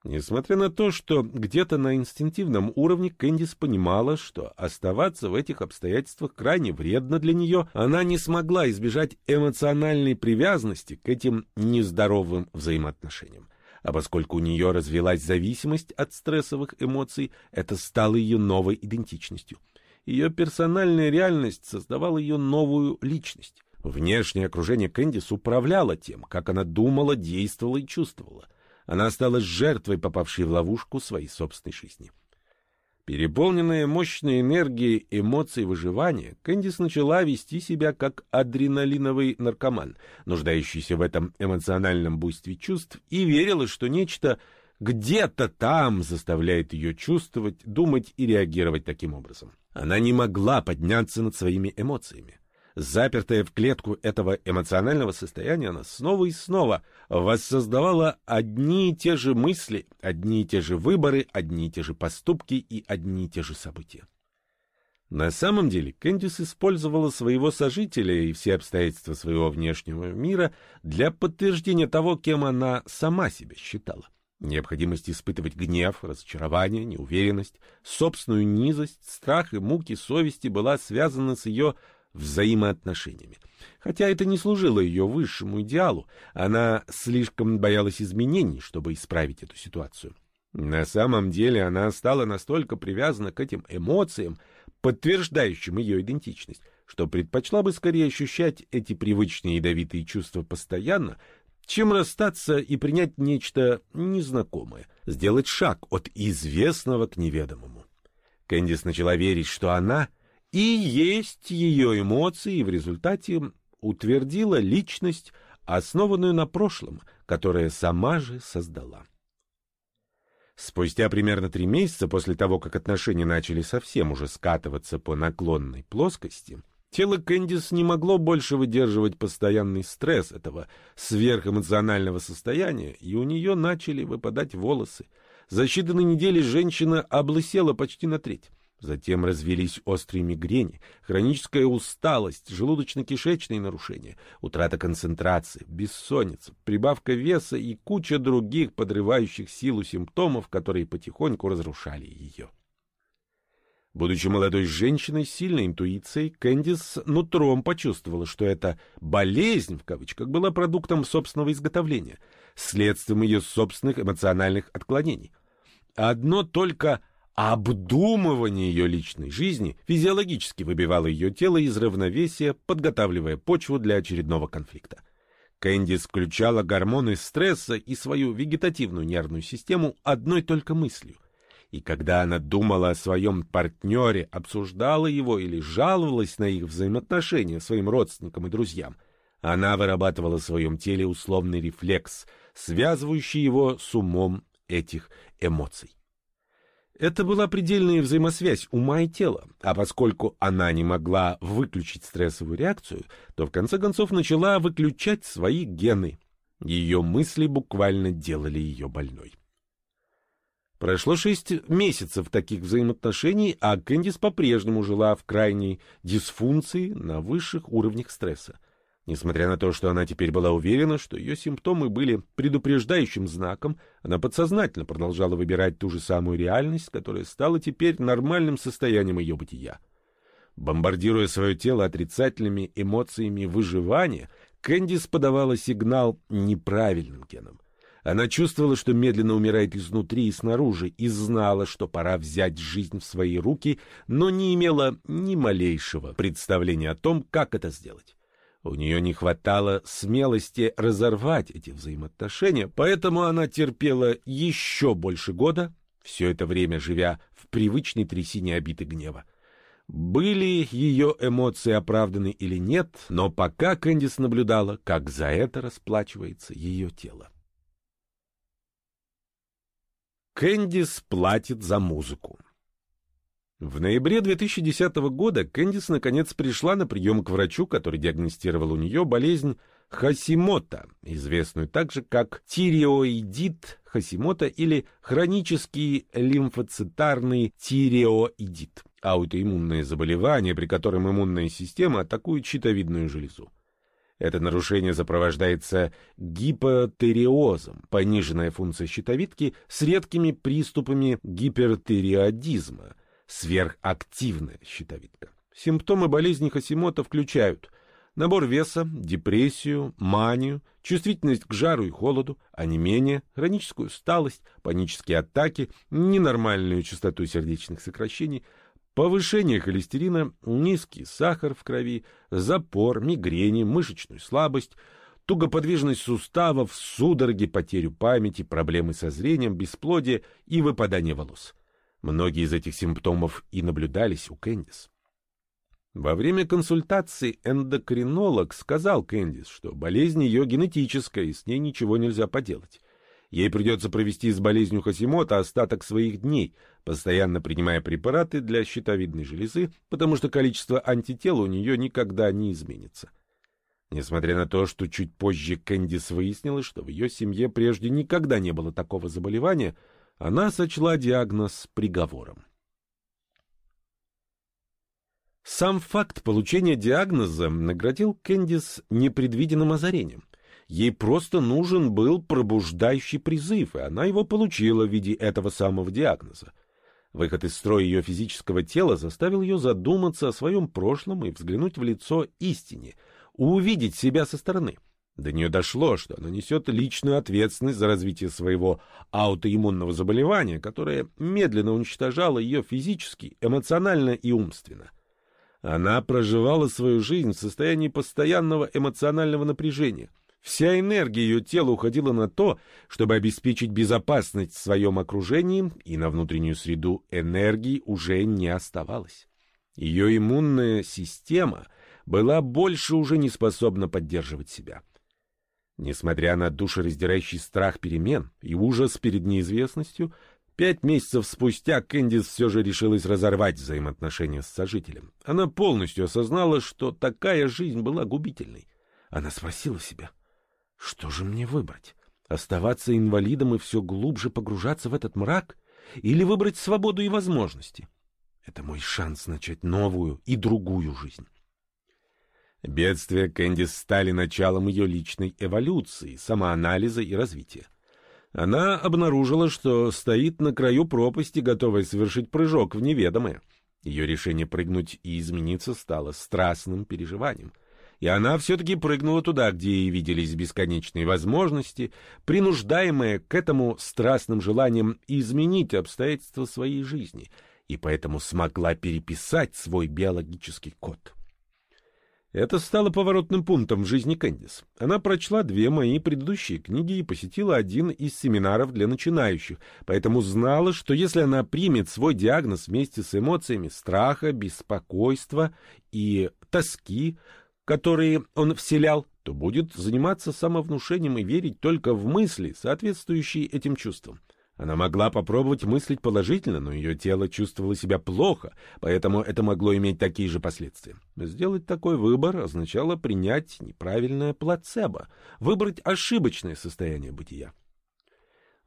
Несмотря на то, что где-то на инстинктивном уровне Кэндис понимала, что оставаться в этих обстоятельствах крайне вредно для нее, она не смогла избежать эмоциональной привязанности к этим нездоровым взаимоотношениям. А поскольку у нее развилась зависимость от стрессовых эмоций, это стало ее новой идентичностью. Ее персональная реальность создавала ее новую личность. Внешнее окружение Кэндис управляло тем, как она думала, действовала и чувствовала. Она стала жертвой, попавшей в ловушку своей собственной жизни. Переполненная мощной энергией эмоций выживания, Кэндис начала вести себя как адреналиновый наркоман, нуждающийся в этом эмоциональном буйстве чувств, и верила, что нечто где-то там заставляет ее чувствовать, думать и реагировать таким образом. Она не могла подняться над своими эмоциями. Запертая в клетку этого эмоционального состояния, она снова и снова воссоздавала одни и те же мысли, одни и те же выборы, одни и те же поступки и одни и те же события. На самом деле Кэндис использовала своего сожителя и все обстоятельства своего внешнего мира для подтверждения того, кем она сама себя считала. Необходимость испытывать гнев, разочарование, неуверенность, собственную низость, страх и муки совести была связана с ее взаимоотношениями. Хотя это не служило ее высшему идеалу, она слишком боялась изменений, чтобы исправить эту ситуацию. На самом деле она стала настолько привязана к этим эмоциям, подтверждающим ее идентичность, что предпочла бы скорее ощущать эти привычные ядовитые чувства постоянно, чем расстаться и принять нечто незнакомое, сделать шаг от известного к неведомому. Кэндис начала верить, что она и есть ее эмоции, и в результате утвердила личность, основанную на прошлом, которое сама же создала. Спустя примерно три месяца после того, как отношения начали совсем уже скатываться по наклонной плоскости, Тело Кэндис не могло больше выдерживать постоянный стресс этого сверхэмоционального состояния, и у нее начали выпадать волосы. За считанные недели женщина облысела почти на треть. Затем развелись острые мигрени, хроническая усталость, желудочно-кишечные нарушения, утрата концентрации, бессонница, прибавка веса и куча других подрывающих силу симптомов, которые потихоньку разрушали ее. Будучи молодой женщиной с сильной интуицией, Кэндис нутром почувствовала, что эта «болезнь» в кавычках была продуктом собственного изготовления, следствием ее собственных эмоциональных отклонений. Одно только обдумывание ее личной жизни физиологически выбивало ее тело из равновесия, подготавливая почву для очередного конфликта. Кэндис включала гормоны стресса и свою вегетативную нервную систему одной только мыслью — и когда она думала о своем партнере, обсуждала его или жаловалась на их взаимоотношения своим родственникам и друзьям, она вырабатывала в своем теле условный рефлекс, связывающий его с умом этих эмоций. Это была предельная взаимосвязь ума и тела, а поскольку она не могла выключить стрессовую реакцию, то в конце концов начала выключать свои гены. Ее мысли буквально делали ее больной. Прошло шесть месяцев таких взаимоотношений, а Кэндис по-прежнему жила в крайней дисфункции на высших уровнях стресса. Несмотря на то, что она теперь была уверена, что ее симптомы были предупреждающим знаком, она подсознательно продолжала выбирать ту же самую реальность, которая стала теперь нормальным состоянием ее бытия. Бомбардируя свое тело отрицательными эмоциями выживания, Кэндис подавала сигнал неправильным генам. Она чувствовала, что медленно умирает изнутри и снаружи, и знала, что пора взять жизнь в свои руки, но не имела ни малейшего представления о том, как это сделать. У нее не хватало смелости разорвать эти взаимоотношения, поэтому она терпела еще больше года, все это время живя в привычной трясине обиды гнева. Были ее эмоции оправданы или нет, но пока Кэндис наблюдала, как за это расплачивается ее тело. Кэндис платит за музыку. В ноябре 2010 года Кэндис наконец пришла на прием к врачу, который диагностировал у нее болезнь Хасимота, известную также как тиреоидит Хасимота или хронический лимфоцитарный тиреоидит, аутоиммунное заболевание, при котором иммунная система атакует щитовидную железу. Это нарушение сопровождается гипотериозом, пониженная функция щитовидки с редкими приступами гипертериодизма, сверхактивная щитовидка. Симптомы болезни Хасимота включают набор веса, депрессию, манию, чувствительность к жару и холоду, онемение, хроническую усталость, панические атаки, ненормальную частоту сердечных сокращений – Повышение холестерина, низкий сахар в крови, запор, мигрени, мышечную слабость, тугоподвижность суставов, судороги, потерю памяти, проблемы со зрением, бесплодие и выпадание волос. Многие из этих симптомов и наблюдались у Кэндис. Во время консультации эндокринолог сказал Кэндис, что болезнь ее генетическая, и с ней ничего нельзя поделать. Ей придется провести с болезнью Хасимота остаток своих дней, постоянно принимая препараты для щитовидной железы, потому что количество антител у нее никогда не изменится. Несмотря на то, что чуть позже Кэндис выяснила, что в ее семье прежде никогда не было такого заболевания, она сочла диагноз приговором. Сам факт получения диагноза наградил Кэндис непредвиденным озарением. Ей просто нужен был пробуждающий призыв, и она его получила в виде этого самого диагноза. Выход из строя ее физического тела заставил ее задуматься о своем прошлом и взглянуть в лицо истине, увидеть себя со стороны. До нее дошло, что она несет личную ответственность за развитие своего аутоиммунного заболевания, которое медленно уничтожало ее физически, эмоционально и умственно. Она проживала свою жизнь в состоянии постоянного эмоционального напряжения. Вся энергия ее тела уходила на то, чтобы обеспечить безопасность в своем окружении, и на внутреннюю среду энергии уже не оставалось. Ее иммунная система была больше уже не способна поддерживать себя. Несмотря на душераздирающий страх перемен и ужас перед неизвестностью, пять месяцев спустя Кэндис все же решилась разорвать взаимоотношения с сожителем. Она полностью осознала, что такая жизнь была губительной. Она спросила себя — что же мне выбрать? Оставаться инвалидом и все глубже погружаться в этот мрак? Или выбрать свободу и возможности? Это мой шанс начать новую и другую жизнь. Бедствия Кэндис стали началом ее личной эволюции, самоанализа и развития. Она обнаружила, что стоит на краю пропасти, готовая совершить прыжок в неведомое. Ее решение прыгнуть и измениться стало страстным переживанием — и она все-таки прыгнула туда, где ей виделись бесконечные возможности, принуждаемая к этому страстным желанием изменить обстоятельства своей жизни, и поэтому смогла переписать свой биологический код. Это стало поворотным пунктом в жизни Кэндис. Она прочла две мои предыдущие книги и посетила один из семинаров для начинающих, поэтому знала, что если она примет свой диагноз вместе с эмоциями страха, беспокойства и тоски, которые он вселял, то будет заниматься самовнушением и верить только в мысли, соответствующие этим чувствам. Она могла попробовать мыслить положительно, но ее тело чувствовало себя плохо, поэтому это могло иметь такие же последствия. Сделать такой выбор означало принять неправильное плацебо, выбрать ошибочное состояние бытия.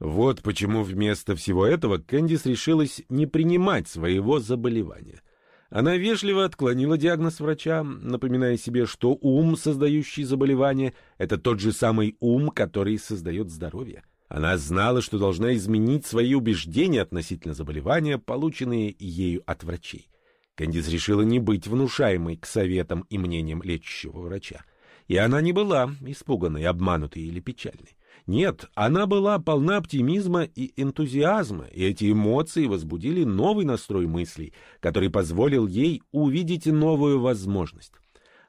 Вот почему вместо всего этого Кэндис решилась не принимать своего заболевания — она вежливо отклонила диагноз врача, напоминая себе, что ум, создающий заболевание, это тот же самый ум, который создает здоровье. Она знала, что должна изменить свои убеждения относительно заболевания, полученные ею от врачей. Кэндис решила не быть внушаемой к советам и мнениям лечащего врача. И она не была испуганной, обманутой или печальной. Нет, она была полна оптимизма и энтузиазма, и эти эмоции возбудили новый настрой мыслей, который позволил ей увидеть новую возможность.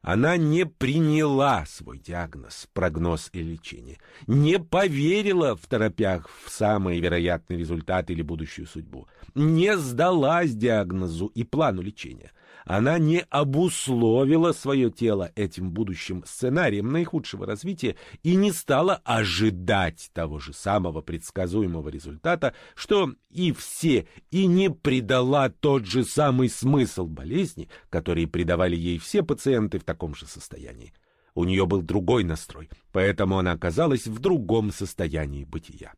Она не приняла свой диагноз, прогноз и лечение, не поверила в торопях в самые вероятные результаты или будущую судьбу, не сдалась диагнозу и плану лечения — она не обусловила свое тело этим будущим сценарием наихудшего развития и не стала ожидать того же самого предсказуемого результата, что и все, и не придала тот же самый смысл болезни, который придавали ей все пациенты в таком же состоянии. У нее был другой настрой, поэтому она оказалась в другом состоянии бытия.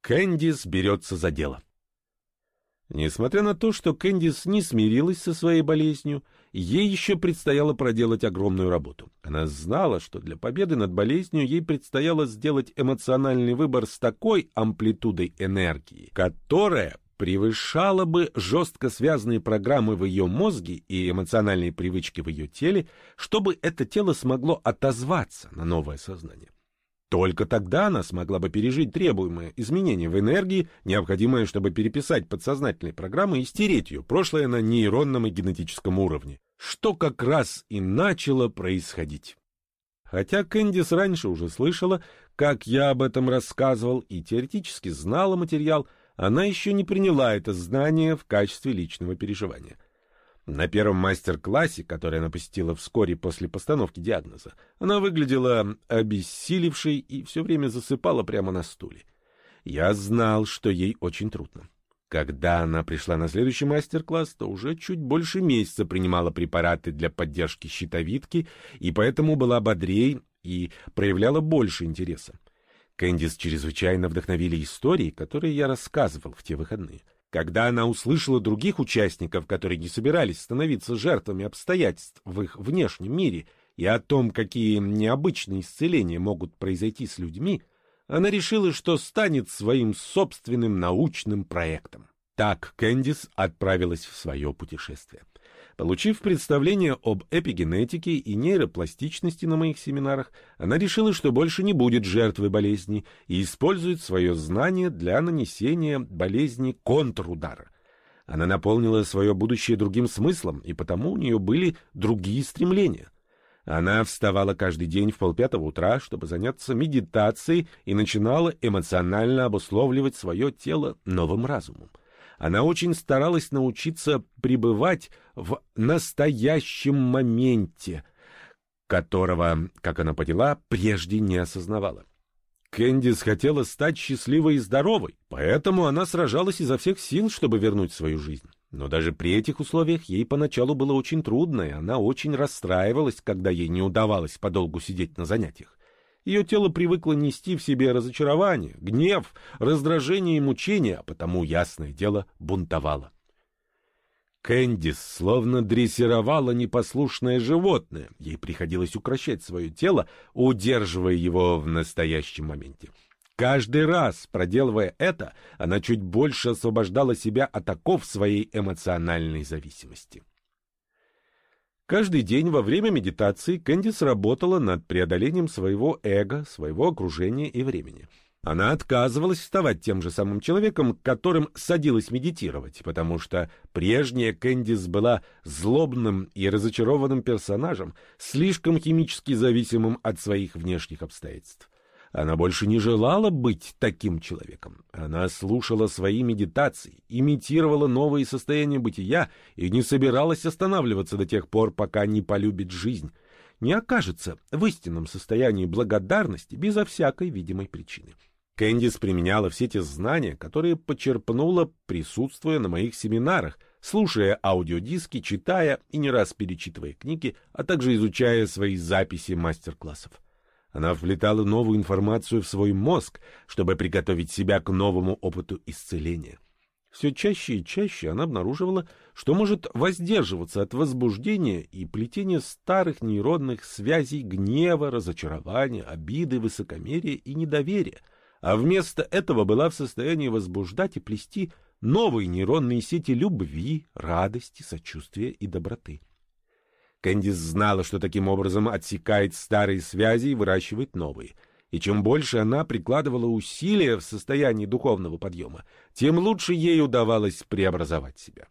Кэндис берется за дело. Несмотря на то, что Кэндис не смирилась со своей болезнью, ей еще предстояло проделать огромную работу. Она знала, что для победы над болезнью ей предстояло сделать эмоциональный выбор с такой амплитудой энергии, которая превышала бы жестко связанные программы в ее мозге и эмоциональные привычки в ее теле, чтобы это тело смогло отозваться на новое сознание. Только тогда она смогла бы пережить требуемые изменения в энергии, необходимое, чтобы переписать подсознательные программы и стереть ее прошлое на нейронном и генетическом уровне, что как раз и начало происходить. Хотя Кэндис раньше уже слышала, как я об этом рассказывал, и теоретически знала материал, она еще не приняла это знание в качестве личного переживания. На первом мастер-классе, который она посетила вскоре после постановки диагноза, она выглядела обессилевшей и все время засыпала прямо на стуле. Я знал, что ей очень трудно. Когда она пришла на следующий мастер-класс, то уже чуть больше месяца принимала препараты для поддержки щитовидки и поэтому была бодрее и проявляла больше интереса. Кэндис чрезвычайно вдохновили истории, которые я рассказывал в те выходные. Когда она услышала других участников, которые не собирались становиться жертвами обстоятельств в их внешнем мире, и о том, какие необычные исцеления могут произойти с людьми, она решила, что станет своим собственным научным проектом. Так Кэндис отправилась в свое путешествие. Получив представление об эпигенетике и нейропластичности на моих семинарах, она решила, что больше не будет жертвой болезни и использует свое знание для нанесения болезни контрудара. Она наполнила свое будущее другим смыслом, и потому у нее были другие стремления. Она вставала каждый день в полпятого утра, чтобы заняться медитацией, и начинала эмоционально обусловливать свое тело новым разумом. Она очень старалась научиться пребывать в настоящем моменте, которого, как она поняла, прежде не осознавала. Кэндис хотела стать счастливой и здоровой, поэтому она сражалась изо всех сил, чтобы вернуть свою жизнь. Но даже при этих условиях ей поначалу было очень трудно, и она очень расстраивалась, когда ей не удавалось подолгу сидеть на занятиях. Ее тело привыкло нести в себе разочарование, гнев, раздражение и мучение, а потому, ясное дело, бунтовало. Кэндис словно дрессировала непослушное животное. Ей приходилось укращать свое тело, удерживая его в настоящем моменте. Каждый раз, проделывая это, она чуть больше освобождала себя от оков своей эмоциональной зависимости. Каждый день во время медитации Кэндис работала над преодолением своего эго, своего окружения и времени. Она отказывалась вставать тем же самым человеком, которым садилась медитировать, потому что прежняя Кэндис была злобным и разочарованным персонажем, слишком химически зависимым от своих внешних обстоятельств. Она больше не желала быть таким человеком. Она слушала свои медитации, имитировала новые состояния бытия и не собиралась останавливаться до тех пор, пока не полюбит жизнь, не окажется в истинном состоянии благодарности безо всякой видимой причины. Кэндис применяла все те знания, которые почерпнула, присутствуя на моих семинарах, слушая аудиодиски, читая и не раз перечитывая книги, а также изучая свои записи мастер-классов. Она вплетала новую информацию в свой мозг, чтобы приготовить себя к новому опыту исцеления. Все чаще и чаще она обнаруживала, что может воздерживаться от возбуждения и плетения старых нейронных связей гнева, разочарования, обиды, высокомерия и недоверия, а вместо этого была в состоянии возбуждать и плести новые нейронные сети любви, радости, сочувствия и доброты. Кэндис знала, что таким образом отсекает старые связи и выращивает новые. И чем больше она прикладывала усилия в состоянии духовного подъема, тем лучше ей удавалось преобразовать себя.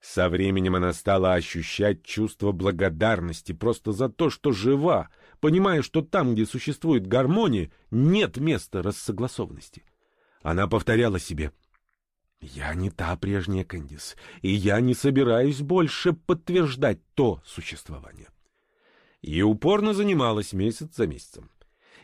Со временем она стала ощущать чувство благодарности просто за то, что жива, понимая, что там, где существует гармония, нет места рассогласованности. Она повторяла себе я не та прежняя Кэндис, и я не собираюсь больше подтверждать то существование. И упорно занималась месяц за месяцем.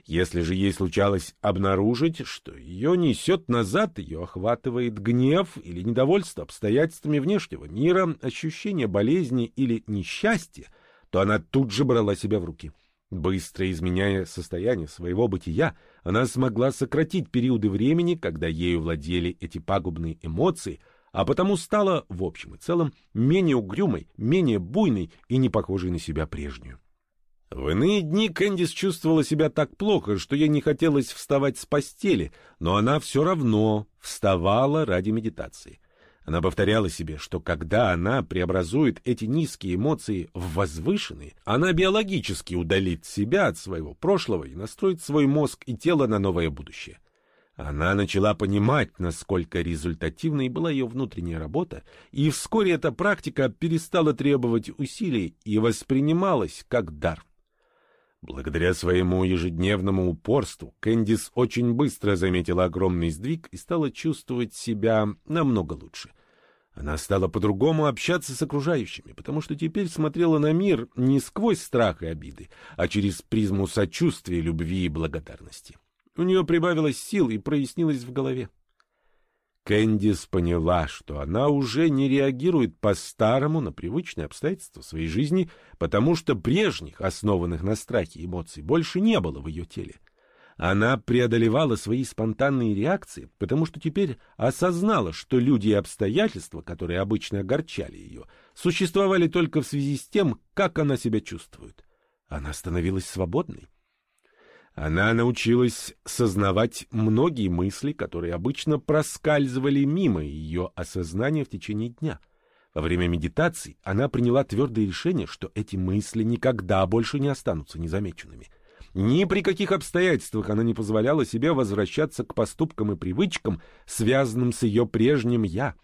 Если же ей случалось обнаружить, что ее несет назад, ее охватывает гнев или недовольство обстоятельствами внешнего мира, ощущение болезни или несчастья, то она тут же брала себя в руки — Быстро изменяя состояние своего бытия, она смогла сократить периоды времени, когда ею владели эти пагубные эмоции, а потому стала, в общем и целом, менее угрюмой, менее буйной и не похожей на себя прежнюю. В иные дни Кэндис чувствовала себя так плохо, что ей не хотелось вставать с постели, но она все равно вставала ради медитации. Она повторяла себе, что когда она преобразует эти низкие эмоции в возвышенные, она биологически удалит себя от своего прошлого и настроит свой мозг и тело на новое будущее. Она начала понимать, насколько результативной была ее внутренняя работа, и вскоре эта практика перестала требовать усилий и воспринималась как дар. Благодаря своему ежедневному упорству Кэндис очень быстро заметила огромный сдвиг и стала чувствовать себя намного лучше. Она стала по-другому общаться с окружающими, потому что теперь смотрела на мир не сквозь страх и обиды, а через призму сочувствия, любви и благодарности. У нее прибавилось сил и прояснилось в голове. Кэндис поняла, что она уже не реагирует по-старому на привычные обстоятельства своей жизни, потому что прежних, основанных на страхе эмоций, больше не было в ее теле. Она преодолевала свои спонтанные реакции, потому что теперь осознала, что люди и обстоятельства, которые обычно огорчали ее, существовали только в связи с тем, как она себя чувствует. она становилась свободной. Она научилась сознавать многие мысли, которые обычно проскальзывали мимо ее осознания в течение дня. Во время медитации она приняла твердое решение, что эти мысли никогда больше не останутся незамеченными. Ни при каких обстоятельствах она не позволяла себе возвращаться к поступкам и привычкам, связанным с ее прежним «я».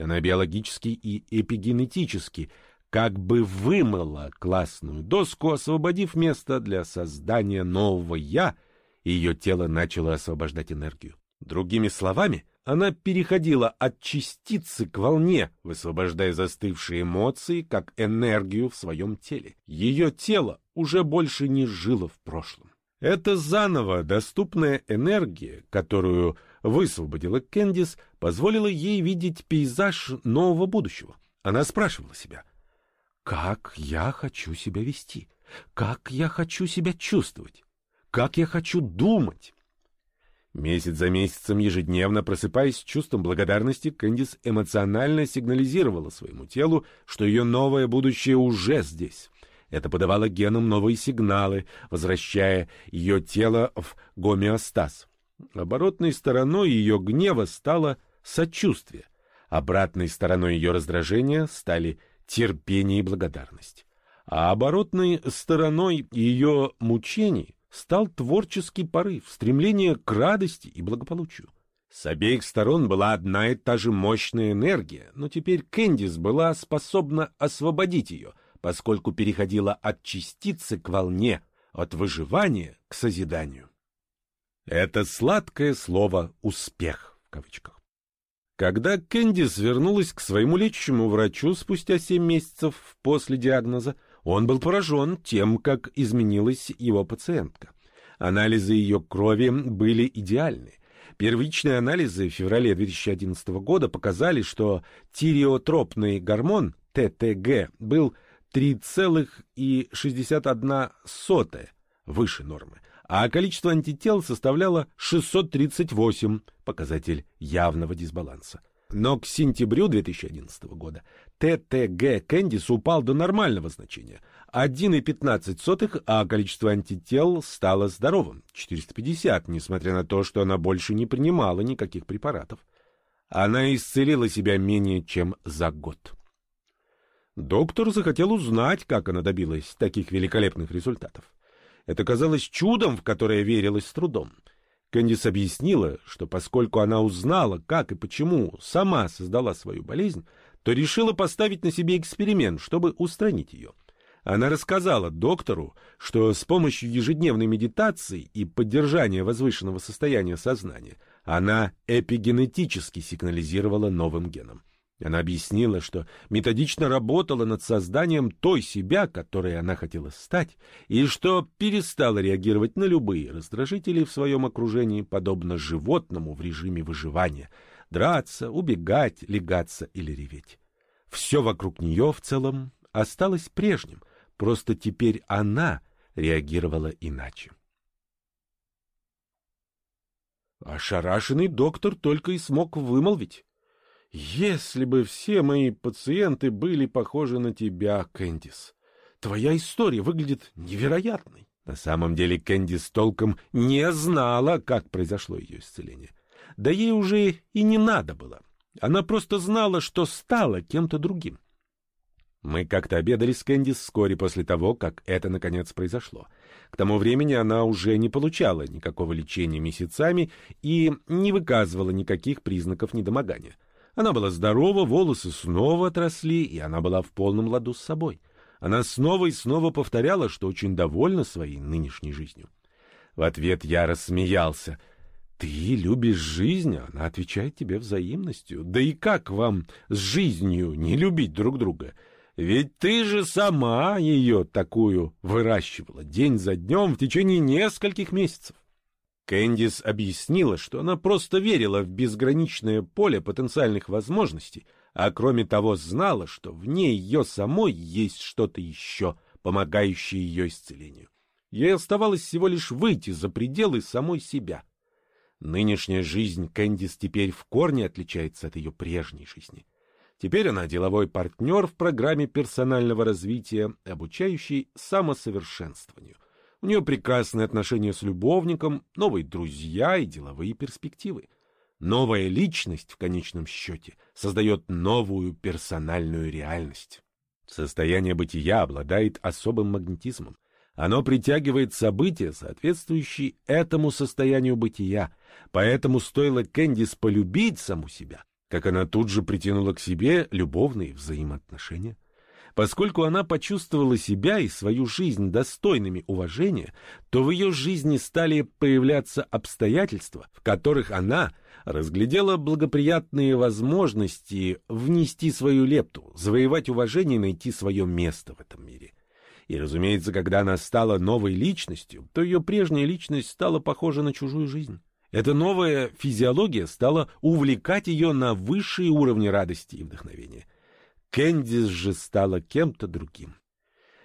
Она биологически и эпигенетически как бы вымыла классную доску, освободив место для создания нового «я», и ее тело начало освобождать энергию. Другими словами, она переходила от частицы к волне, высвобождая застывшие эмоции как энергию в своем теле. Ее тело уже больше не жило в прошлом. Это заново доступная энергия, которую высвободила Кэндис, позволила ей видеть пейзаж нового будущего. Она спрашивала себя — как я хочу себя вести? Как я хочу себя чувствовать? Как я хочу думать? Месяц за месяцем, ежедневно просыпаясь с чувством благодарности, Кэндис эмоционально сигнализировала своему телу, что ее новое будущее уже здесь. Это подавало генам новые сигналы, возвращая ее тело в гомеостаз. Оборотной стороной ее гнева стало сочувствие. Обратной стороной ее раздражения стали терпение и благодарность. А оборотной стороной ее мучений стал творческий порыв, стремление к радости и благополучию. С обеих сторон была одна и та же мощная энергия, но теперь Кэндис была способна освободить ее, поскольку переходила от частицы к волне, от выживания к созиданию. Это сладкое слово «успех» в кавычках. Когда Кэндис вернулась к своему лечащему врачу спустя семь месяцев после диагноза, он был поражен тем, как изменилась его пациентка. Анализы ее крови были идеальны. Первичные анализы в феврале 2011 года показали, что тиреотропный гормон ТТГ был 3,61 выше нормы, а количество антител составляло 638, показатель явного дисбаланса. Но к сентябрю 2011 года ТТГ Кэндис упал до нормального значения – 1,15, а количество антител стало здоровым – 450, несмотря на то, что она больше не принимала никаких препаратов. Она исцелила себя менее чем за год. Доктор захотел узнать, как она добилась таких великолепных результатов. Это казалось чудом, в которое верилось с трудом. Кэндис объяснила, что поскольку она узнала, как и почему сама создала свою болезнь, то решила поставить на себе эксперимент, чтобы устранить ее. Она рассказала доктору, что с помощью ежедневной медитации и поддержания возвышенного состояния сознания она эпигенетически сигнализировала новым генам. Она объяснила, что методично работала над созданием той себя, которой она хотела стать, и что перестала реагировать на любые раздражители в своем окружении, подобно животному в режиме выживания — драться, убегать, легаться или реветь. Все вокруг нее в целом осталось прежним, просто теперь она реагировала иначе. Ошарашенный доктор только и смог вымолвить. Если бы все мои пациенты были похожи на тебя, Кэндис. Твоя история выглядит невероятной. На самом деле Кэндис толком не знала, как произошло ее исцеление. Да ей уже и не надо было. Она просто знала, что стала кем-то другим. Мы как-то обедали с Кэндис вскоре после того, как это наконец произошло. К тому времени она уже не получала никакого лечения месяцами и не выказывала никаких признаков недомогания. Она была здорова, волосы снова отросли, и она была в полном ладу с собой. Она снова и снова повторяла, что очень довольна своей нынешней жизнью. В ответ я рассмеялся. «Ты любишь жизнь, она отвечает тебе взаимностью. Да и как вам с жизнью не любить друг друга? Ведь ты же сама ее такую выращивала день за днем в течение нескольких месяцев». Кэндис объяснила, что она просто верила в безграничное поле потенциальных возможностей, а кроме того знала, что в ней ее самой есть что-то еще, помогающее ее исцелению. Ей оставалось всего лишь выйти за пределы самой себя. Нынешняя жизнь Кэндис теперь в корне отличается от ее прежней жизни. Теперь она деловой партнер в программе персонального развития, обучающий самосовершенствованию. У нее прекрасные отношения с любовником, новые друзья и деловые перспективы. Новая личность, в конечном счете, создает новую персональную реальность. Состояние бытия обладает особым магнетизмом. Оно притягивает события, соответствующие этому состоянию бытия. Поэтому стоило Кэндис полюбить саму себя, как она тут же притянула к себе любовные взаимоотношения. Поскольку она почувствовала себя и свою жизнь достойными уважения, то в ее жизни стали появляться обстоятельства, в которых она разглядела благоприятные возможности внести свою лепту, завоевать уважение и найти свое место в этом мире. И, разумеется, когда она стала новой личностью, то ее прежняя личность стала похожа на чужую жизнь. Эта новая физиология стала увлекать ее на высшие уровни радости и вдохновения. Кэндис же стала кем-то другим.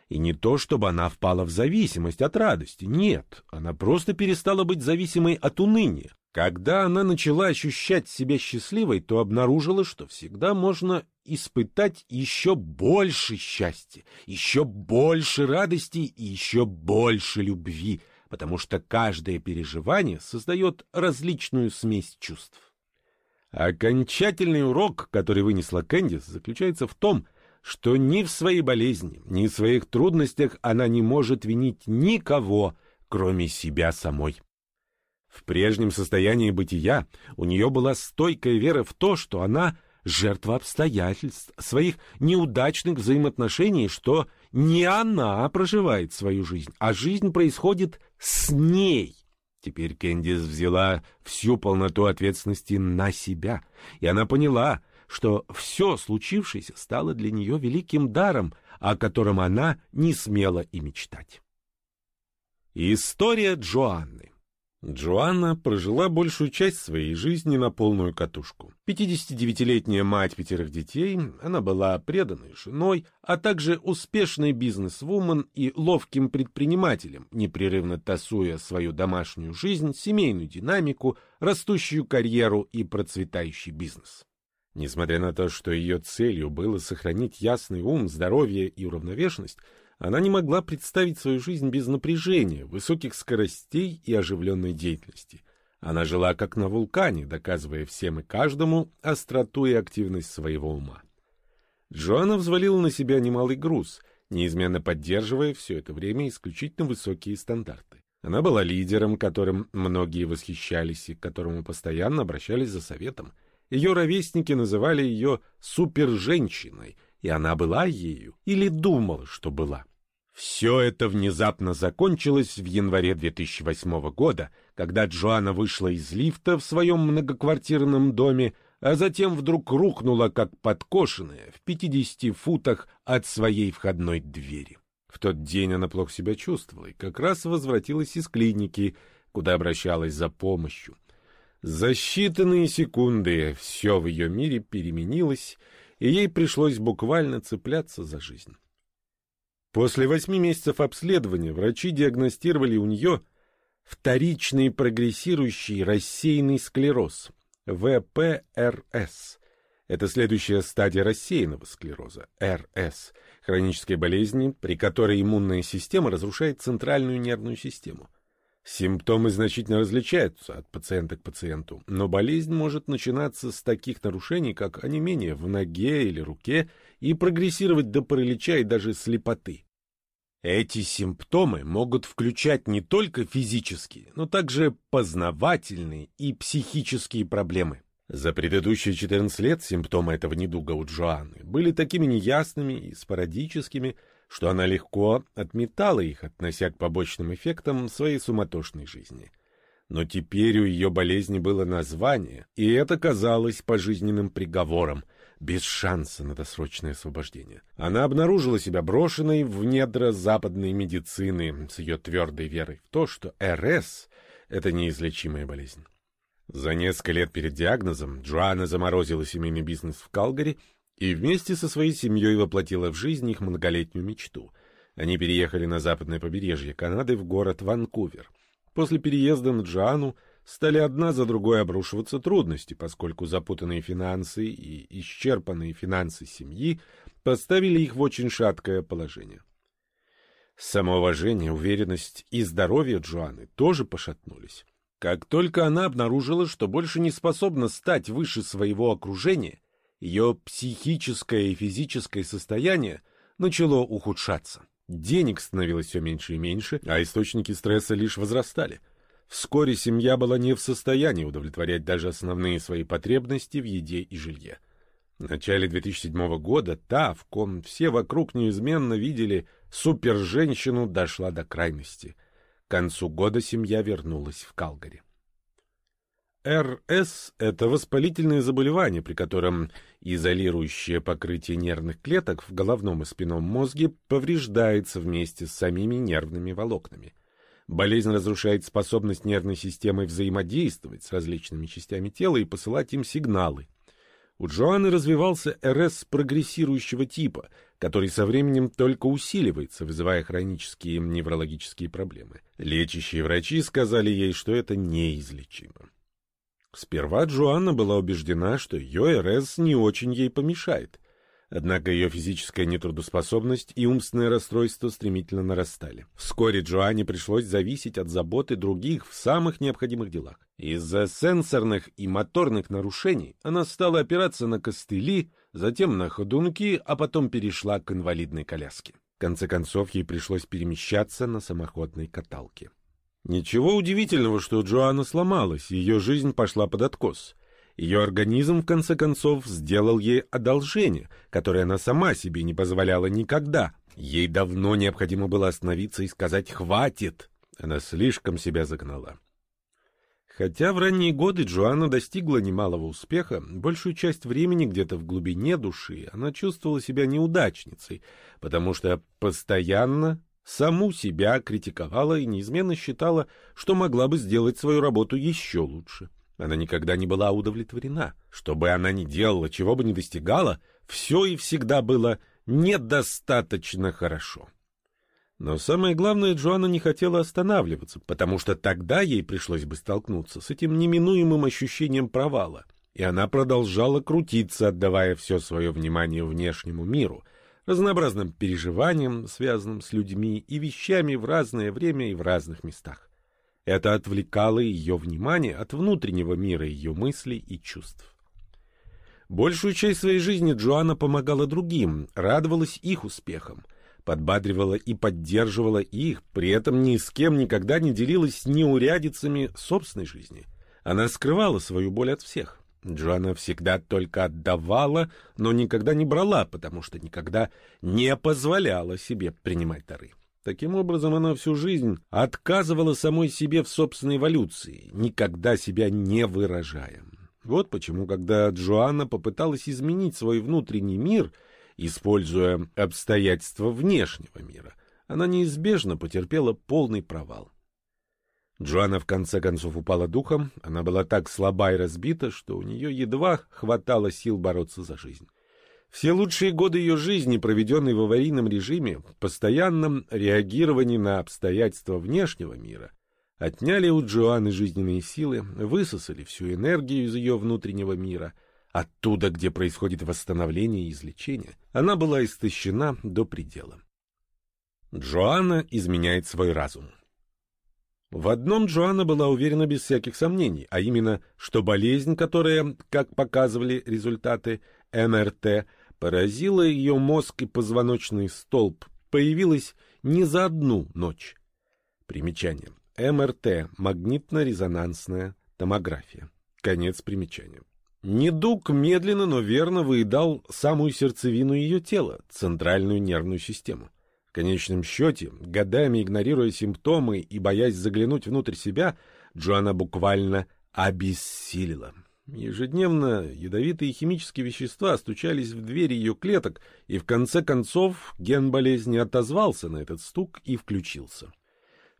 И не то, чтобы она впала в зависимость от радости, нет, она просто перестала быть зависимой от уныния. Когда она начала ощущать себя счастливой, то обнаружила, что всегда можно испытать еще больше счастья, еще больше радости и еще больше любви, потому что каждое переживание создает различную смесь чувств. Окончательный урок, который вынесла Кэндис, заключается в том, что ни в своей болезни, ни в своих трудностях она не может винить никого, кроме себя самой. В прежнем состоянии бытия у нее была стойкая вера в то, что она жертва обстоятельств, своих неудачных взаимоотношений, что не она проживает свою жизнь, а жизнь происходит с ней. Теперь Кэндис взяла всю полноту ответственности на себя, и она поняла, что все случившееся стало для нее великим даром, о котором она не смела и мечтать. История Джоанны Джоанна прожила большую часть своей жизни на полную катушку. 59-летняя мать пятерых детей, она была преданной женой, а также успешной бизнес-вумен и ловким предпринимателем, непрерывно тасуя свою домашнюю жизнь, семейную динамику, растущую карьеру и процветающий бизнес. Несмотря на то, что ее целью было сохранить ясный ум, здоровье и уравновешенность, она не могла представить свою жизнь без напряжения, высоких скоростей и оживленной деятельности. Она жила как на вулкане, доказывая всем и каждому остроту и активность своего ума. Джоанна взвалила на себя немалый груз, неизменно поддерживая все это время исключительно высокие стандарты. Она была лидером, которым многие восхищались и к которому постоянно обращались за советом. Ее ровесники называли ее «суперженщиной», и она была ею или думала, что была. Все это внезапно закончилось в январе 2008 года, когда Джоанна вышла из лифта в своем многоквартирном доме, а затем вдруг рухнула, как подкошенная, в 50 футах от своей входной двери. В тот день она плохо себя чувствовала и как раз возвратилась из клиники, куда обращалась за помощью. За считанные секунды все в ее мире переменилось, и ей пришлось буквально цепляться за жизнь. После восьми месяцев обследования врачи диагностировали у нее вторичный прогрессирующий рассеянный склероз, ВПРС. Это следующая стадия рассеянного склероза, РС, хронической болезни, при которой иммунная система разрушает центральную нервную систему. Симптомы значительно различаются от пациента к пациенту, но болезнь может начинаться с таких нарушений, как онемение в ноге или руке, и прогрессировать до паралича и даже слепоты. Эти симптомы могут включать не только физические, но также познавательные и психические проблемы. За предыдущие 14 лет симптомы этого недуга у Джоанны были такими неясными и спорадическими, что она легко отметала их, относя к побочным эффектам своей суматошной жизни. Но теперь у ее болезни было название, и это казалось пожизненным приговором, без шанса на досрочное освобождение. Она обнаружила себя брошенной в недра западной медицины с ее твердой верой в то, что РС — это неизлечимая болезнь. За несколько лет перед диагнозом Джоанна заморозила семейный бизнес в Калгари и вместе со своей семьей воплотила в жизнь их многолетнюю мечту. Они переехали на западное побережье Канады в город Ванкувер. После переезда на Джоанну стали одна за другой обрушиваться трудности, поскольку запутанные финансы и исчерпанные финансы семьи поставили их в очень шаткое положение. Самоуважение, уверенность и здоровье Джоанны тоже пошатнулись. Как только она обнаружила, что больше не способна стать выше своего окружения, ее психическое и физическое состояние начало ухудшаться. Денег становилось все меньше и меньше, а источники стресса лишь возрастали. Вскоре семья была не в состоянии удовлетворять даже основные свои потребности в еде и жилье. В начале 2007 года та, в ком все вокруг неизменно видели суперженщину, дошла до крайности. К концу года семья вернулась в Калгари. РС – это воспалительное заболевание, при котором изолирующее покрытие нервных клеток в головном и спинном мозге повреждается вместе с самими нервными волокнами. Болезнь разрушает способность нервной системы взаимодействовать с различными частями тела и посылать им сигналы – у Джоанны развивался РС прогрессирующего типа, который со временем только усиливается, вызывая хронические неврологические проблемы. Лечащие врачи сказали ей, что это неизлечимо. Сперва Джоанна была убеждена, что ее РС не очень ей помешает. Однако ее физическая нетрудоспособность и умственное расстройство стремительно нарастали. Вскоре Джоанне пришлось зависеть от заботы других в самых необходимых делах. Из-за сенсорных и моторных нарушений она стала опираться на костыли, затем на ходунки, а потом перешла к инвалидной коляске. В конце концов, ей пришлось перемещаться на самоходной каталке. Ничего удивительного, что Джоанна сломалась, ее жизнь пошла под откос. Ее организм, в конце концов, сделал ей одолжение, которое она сама себе не позволяла никогда. Ей давно необходимо было остановиться и сказать «хватит». Она слишком себя загнала. Хотя в ранние годы Джоанна достигла немалого успеха, большую часть времени где-то в глубине души она чувствовала себя неудачницей, потому что постоянно саму себя критиковала и неизменно считала, что могла бы сделать свою работу еще лучше. Она никогда не была удовлетворена. Что бы она ни делала, чего бы ни достигала, все и всегда было недостаточно хорошо. Но самое главное, Джоанна не хотела останавливаться, потому что тогда ей пришлось бы столкнуться с этим неминуемым ощущением провала. И она продолжала крутиться, отдавая все свое внимание внешнему миру, разнообразным переживаниям, связанным с людьми и вещами в разное время и в разных местах. Это отвлекало ее внимание от внутреннего мира ее мыслей и чувств. Большую часть своей жизни Джоанна помогала другим, радовалась их успехам, подбадривала и поддерживала их, при этом ни с кем никогда не делилась неурядицами собственной жизни. Она скрывала свою боль от всех. Джоанна всегда только отдавала, но никогда не брала, потому что никогда не позволяла себе принимать дары. Таким образом, она всю жизнь отказывала самой себе в собственной эволюции, никогда себя не выражая. Вот почему, когда Джоанна попыталась изменить свой внутренний мир, используя обстоятельства внешнего мира, она неизбежно потерпела полный провал. Джоанна в конце концов упала духом, она была так слаба и разбита, что у нее едва хватало сил бороться за жизнь. Все лучшие годы ее жизни, проведенные в аварийном режиме, постоянном реагировании на обстоятельства внешнего мира, отняли у Джоанны жизненные силы, высосали всю энергию из ее внутреннего мира. Оттуда, где происходит восстановление и излечение, она была истощена до предела. Джоанна изменяет свой разум. В одном Джоанна была уверена без всяких сомнений, а именно, что болезнь, которая, как показывали результаты МРТ, поразила ее мозг и позвоночный столб, появилась не за одну ночь. Примечание. МРТ – магнитно-резонансная томография. Конец примечания. Недуг медленно, но верно выедал самую сердцевину ее тела, центральную нервную систему. В конечном счете, годами игнорируя симптомы и боясь заглянуть внутрь себя, Джоанна буквально обессилила. Ежедневно ядовитые химические вещества стучались в двери ее клеток, и в конце концов ген болезни отозвался на этот стук и включился.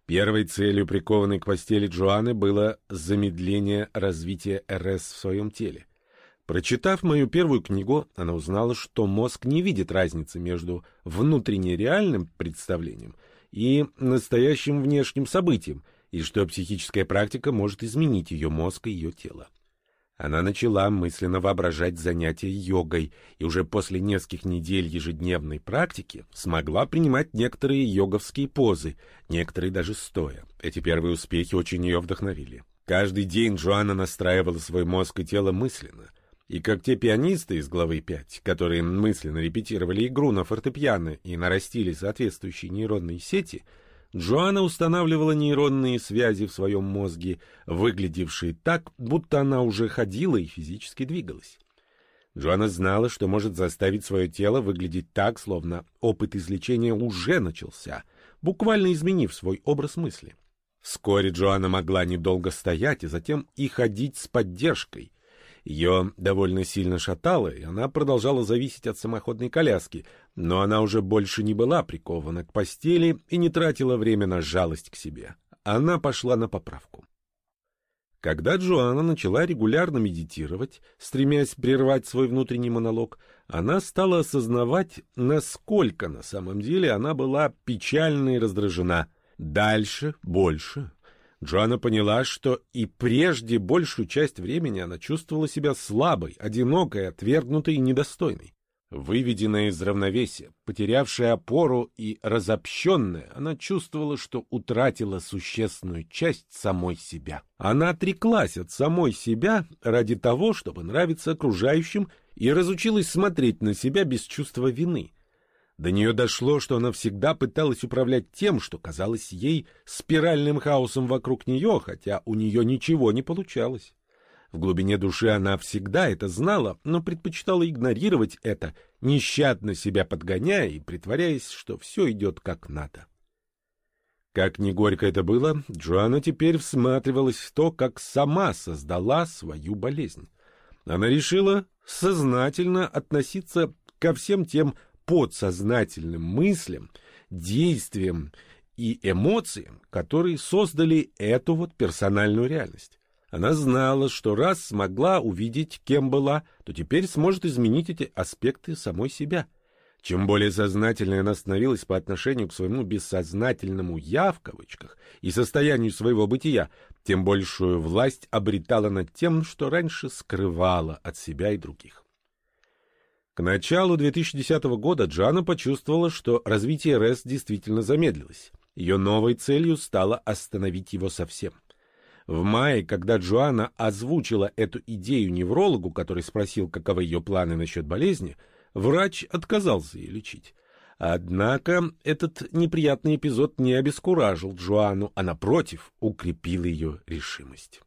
Первой целью прикованной к постели Джоанны было замедление развития РС в своем теле. Прочитав мою первую книгу, она узнала, что мозг не видит разницы между внутренне реальным представлением и настоящим внешним событием, и что психическая практика может изменить ее мозг и ее тело. Она начала мысленно воображать занятия йогой и уже после нескольких недель ежедневной практики смогла принимать некоторые йоговские позы, некоторые даже стоя. Эти первые успехи очень ее вдохновили. Каждый день Джоанна настраивала свой мозг и тело мысленно. И как те пианисты из главы 5, которые мысленно репетировали игру на фортепиано и нарастили соответствующие нейронные сети — Джоанна устанавливала нейронные связи в своем мозге, выглядевшие так, будто она уже ходила и физически двигалась. Джоанна знала, что может заставить свое тело выглядеть так, словно опыт излечения уже начался, буквально изменив свой образ мысли. Вскоре Джоанна могла недолго стоять и затем и ходить с поддержкой, ее довольно сильно шатало, и она продолжала зависеть от самоходной коляски, но она уже больше не была прикована к постели и не тратила время на жалость к себе. Она пошла на поправку. Когда Джоанна начала регулярно медитировать, стремясь прервать свой внутренний монолог, она стала осознавать, насколько на самом деле она была печальна и раздражена. Дальше, больше, Джоанна поняла, что и прежде большую часть времени она чувствовала себя слабой, одинокой, отвергнутой и недостойной. Выведенная из равновесия, потерявшая опору и разобщенная, она чувствовала, что утратила существенную часть самой себя. Она отреклась от самой себя ради того, чтобы нравиться окружающим, и разучилась смотреть на себя без чувства вины — до нее дошло, что она всегда пыталась управлять тем, что казалось ей спиральным хаосом вокруг нее, хотя у нее ничего не получалось. В глубине души она всегда это знала, но предпочитала игнорировать это, нещадно себя подгоняя и притворяясь, что все идет как надо. Как ни горько это было, Джоанна теперь всматривалась в то, как сама создала свою болезнь. Она решила сознательно относиться ко всем тем подсознательным мыслям, действиям и эмоциям, которые создали эту вот персональную реальность. Она знала, что раз смогла увидеть, кем была, то теперь сможет изменить эти аспекты самой себя. Чем более сознательной она становилась по отношению к своему бессознательному «я» в кавычках и состоянию своего бытия, тем большую власть обретала над тем, что раньше скрывала от себя и других. К началу 2010 года Джана почувствовала, что развитие РЭС действительно замедлилось. Ее новой целью стало остановить его совсем. В мае, когда Джоанна озвучила эту идею неврологу, который спросил, каковы ее планы насчет болезни, врач отказался ее лечить. Однако этот неприятный эпизод не обескуражил Джоанну, а напротив, укрепил ее решимость.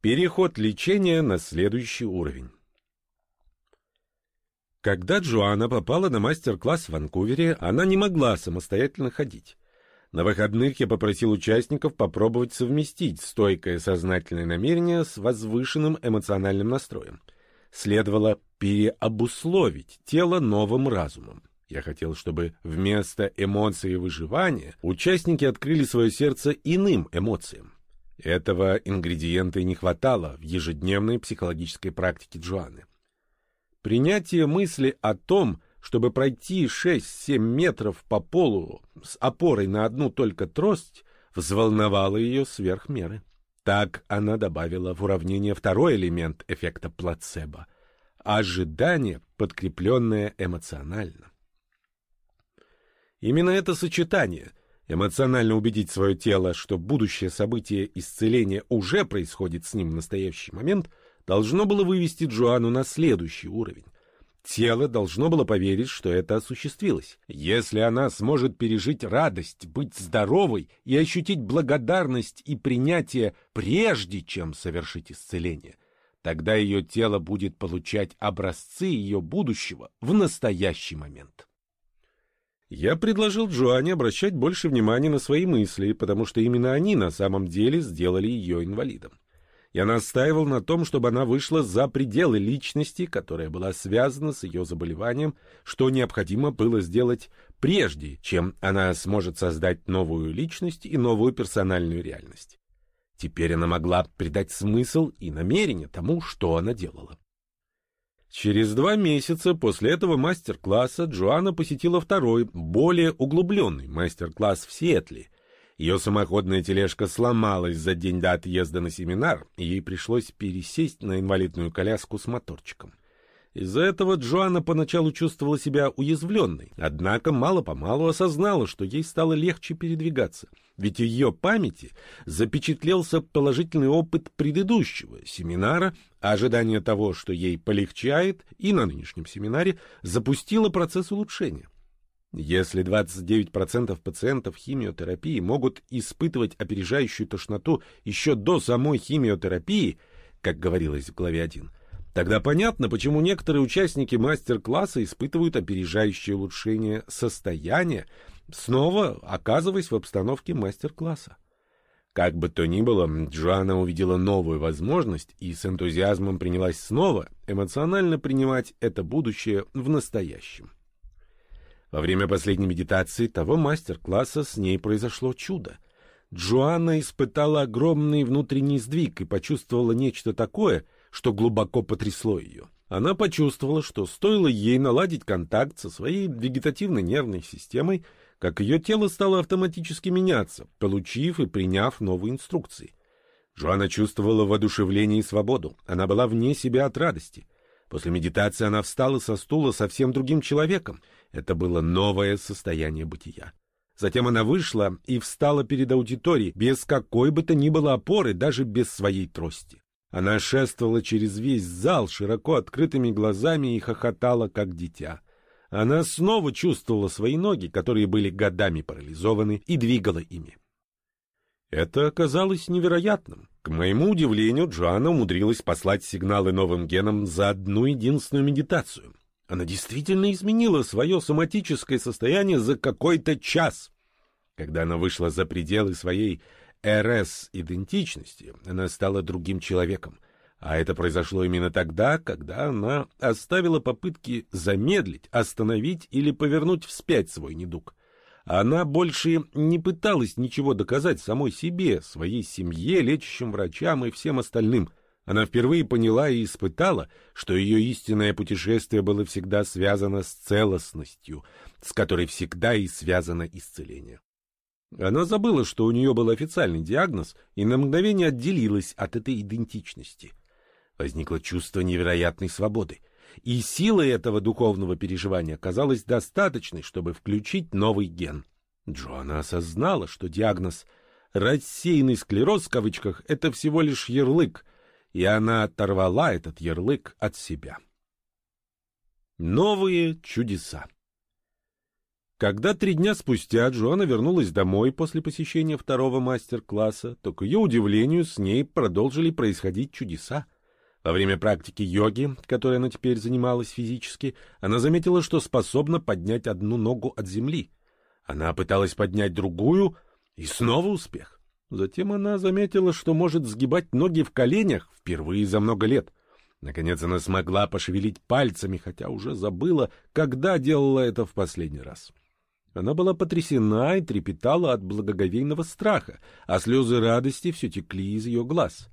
Переход лечения на следующий уровень. Когда Джоанна попала на мастер-класс в Ванкувере, она не могла самостоятельно ходить. На выходных я попросил участников попробовать совместить стойкое сознательное намерение с возвышенным эмоциональным настроем. Следовало переобусловить тело новым разумом. Я хотел, чтобы вместо эмоций выживания участники открыли свое сердце иным эмоциям. Этого ингредиента и не хватало в ежедневной психологической практике Джоанны. Принятие мысли о том, чтобы пройти 6-7 метров по полу с опорой на одну только трость, взволновало ее сверх меры. Так она добавила в уравнение второй элемент эффекта плацебо — ожидание, подкрепленное эмоционально. Именно это сочетание — эмоционально убедить свое тело, что будущее событие исцеления уже происходит с ним в настоящий момент — должно было вывести Джоанну на следующий уровень. Тело должно было поверить, что это осуществилось. Если она сможет пережить радость, быть здоровой и ощутить благодарность и принятие прежде, чем совершить исцеление, тогда ее тело будет получать образцы ее будущего в настоящий момент. Я предложил Джоанне обращать больше внимания на свои мысли, потому что именно они на самом деле сделали ее инвалидом. Я настаивал на том, чтобы она вышла за пределы личности, которая была связана с ее заболеванием, что необходимо было сделать прежде, чем она сможет создать новую личность и новую персональную реальность. Теперь она могла придать смысл и намерение тому, что она делала. Через два месяца после этого мастер-класса Джоанна посетила второй, более углубленный мастер-класс в Сиэтле — Ее самоходная тележка сломалась за день до отъезда на семинар, и ей пришлось пересесть на инвалидную коляску с моторчиком. Из-за этого Джоанна поначалу чувствовала себя уязвленной, однако мало-помалу осознала, что ей стало легче передвигаться, ведь в ее памяти запечатлелся положительный опыт предыдущего семинара, а ожидание того, что ей полегчает, и на нынешнем семинаре запустило процесс улучшения. Если 29% пациентов химиотерапии могут испытывать опережающую тошноту еще до самой химиотерапии, как говорилось в главе 1, Тогда понятно, почему некоторые участники мастер-класса испытывают опережающее улучшение состояния, снова оказываясь в обстановке мастер-класса. Как бы то ни было, Джоанна увидела новую возможность и с энтузиазмом принялась снова эмоционально принимать это будущее в настоящем. Во время последней медитации того мастер-класса с ней произошло чудо. Джоанна испытала огромный внутренний сдвиг и почувствовала нечто такое — что глубоко потрясло ее. Она почувствовала, что стоило ей наладить контакт со своей вегетативной нервной системой, как ее тело стало автоматически меняться, получив и приняв новые инструкции. Джоанна чувствовала воодушевление и свободу. Она была вне себя от радости. После медитации она встала со стула совсем другим человеком. Это было новое состояние бытия. Затем она вышла и встала перед аудиторией без какой бы то ни было опоры, даже без своей трости. Она шествовала через весь зал широко открытыми глазами и хохотала, как дитя. Она снова чувствовала свои ноги, которые были годами парализованы, и двигала ими. Это оказалось невероятным. К моему удивлению, Джоанна умудрилась послать сигналы новым генам за одну единственную медитацию. Она действительно изменила свое соматическое состояние за какой-то час. Когда она вышла за пределы своей РС-идентичности, она стала другим человеком. А это произошло именно тогда, когда она оставила попытки замедлить, остановить или повернуть вспять свой недуг. Она больше не пыталась ничего доказать самой себе, своей семье, лечащим врачам и всем остальным. Она впервые поняла и испытала, что ее истинное путешествие было всегда связано с целостностью, с которой всегда и связано исцеление. Она забыла, что у нее был официальный диагноз, и на мгновение отделилась от этой идентичности. Возникло чувство невероятной свободы, и сила этого духовного переживания казалась достаточной, чтобы включить новый ген. Джоанна осознала, что диагноз «рассеянный склероз» в кавычках — это всего лишь ярлык, и она оторвала этот ярлык от себя. Новые чудеса когда три дня спустя Джоанна вернулась домой после посещения второго мастер-класса, то, к ее удивлению, с ней продолжили происходить чудеса. Во время практики йоги, которой она теперь занималась физически, она заметила, что способна поднять одну ногу от земли. Она пыталась поднять другую, и снова успех. Затем она заметила, что может сгибать ноги в коленях впервые за много лет. Наконец она смогла пошевелить пальцами, хотя уже забыла, когда делала это в последний раз. Она была потрясена и трепетала от благоговейного страха, а слезы радости все текли из ее глаз.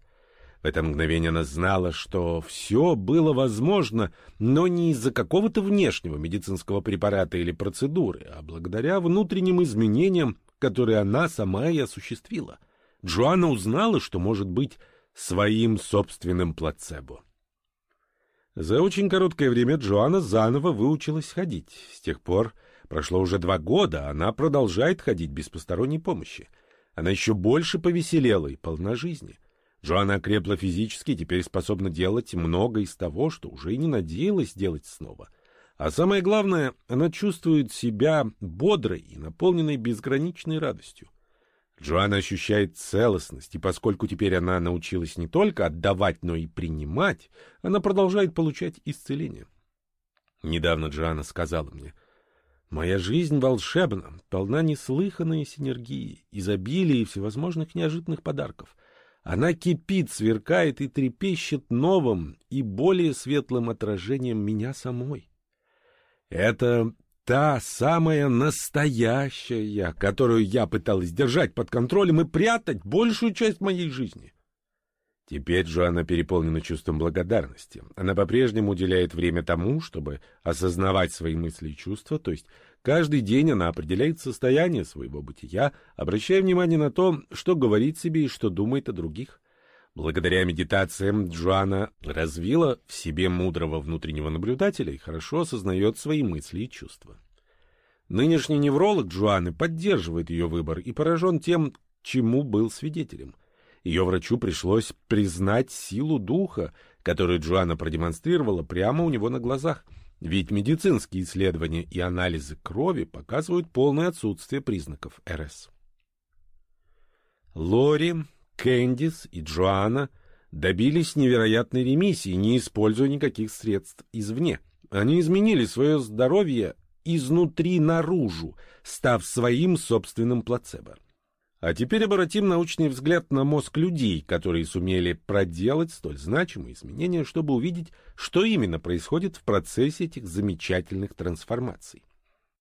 В это мгновение она знала, что все было возможно, но не из-за какого-то внешнего медицинского препарата или процедуры, а благодаря внутренним изменениям, которые она сама и осуществила. Джоанна узнала, что может быть своим собственным плацебо. За очень короткое время Джоанна заново выучилась ходить. С тех пор Прошло уже два года, а она продолжает ходить без посторонней помощи. Она еще больше повеселела и полна жизни. Джоанна окрепла физически и теперь способна делать много из того, что уже и не надеялась делать снова. А самое главное, она чувствует себя бодрой и наполненной безграничной радостью. Джоанна ощущает целостность, и поскольку теперь она научилась не только отдавать, но и принимать, она продолжает получать исцеление. Недавно Джоанна сказала мне — Моя жизнь волшебна, полна неслыханной синергии, изобилия и всевозможных неожиданных подарков. Она кипит, сверкает и трепещет новым и более светлым отражением меня самой. Это та самая настоящая которую я пыталась держать под контролем и прятать большую часть моей жизни. Теперь же она переполнена чувством благодарности. Она по-прежнему уделяет время тому, чтобы осознавать свои мысли и чувства, то есть каждый день она определяет состояние своего бытия, обращая внимание на то, что говорит себе и что думает о других. Благодаря медитациям Джоанна развила в себе мудрого внутреннего наблюдателя и хорошо осознает свои мысли и чувства. Нынешний невролог Джоанны поддерживает ее выбор и поражен тем, чему был свидетелем. Ее врачу пришлось признать силу духа, которую Джоанна продемонстрировала прямо у него на глазах, ведь медицинские исследования и анализы крови показывают полное отсутствие признаков РС. Лори Кэндис и Джоанна добились невероятной ремиссии, не используя никаких средств извне. Они изменили свое здоровье изнутри наружу, став своим собственным плацебо. А теперь обратим научный взгляд на мозг людей, которые сумели проделать столь значимые изменения, чтобы увидеть, что именно происходит в процессе этих замечательных трансформаций.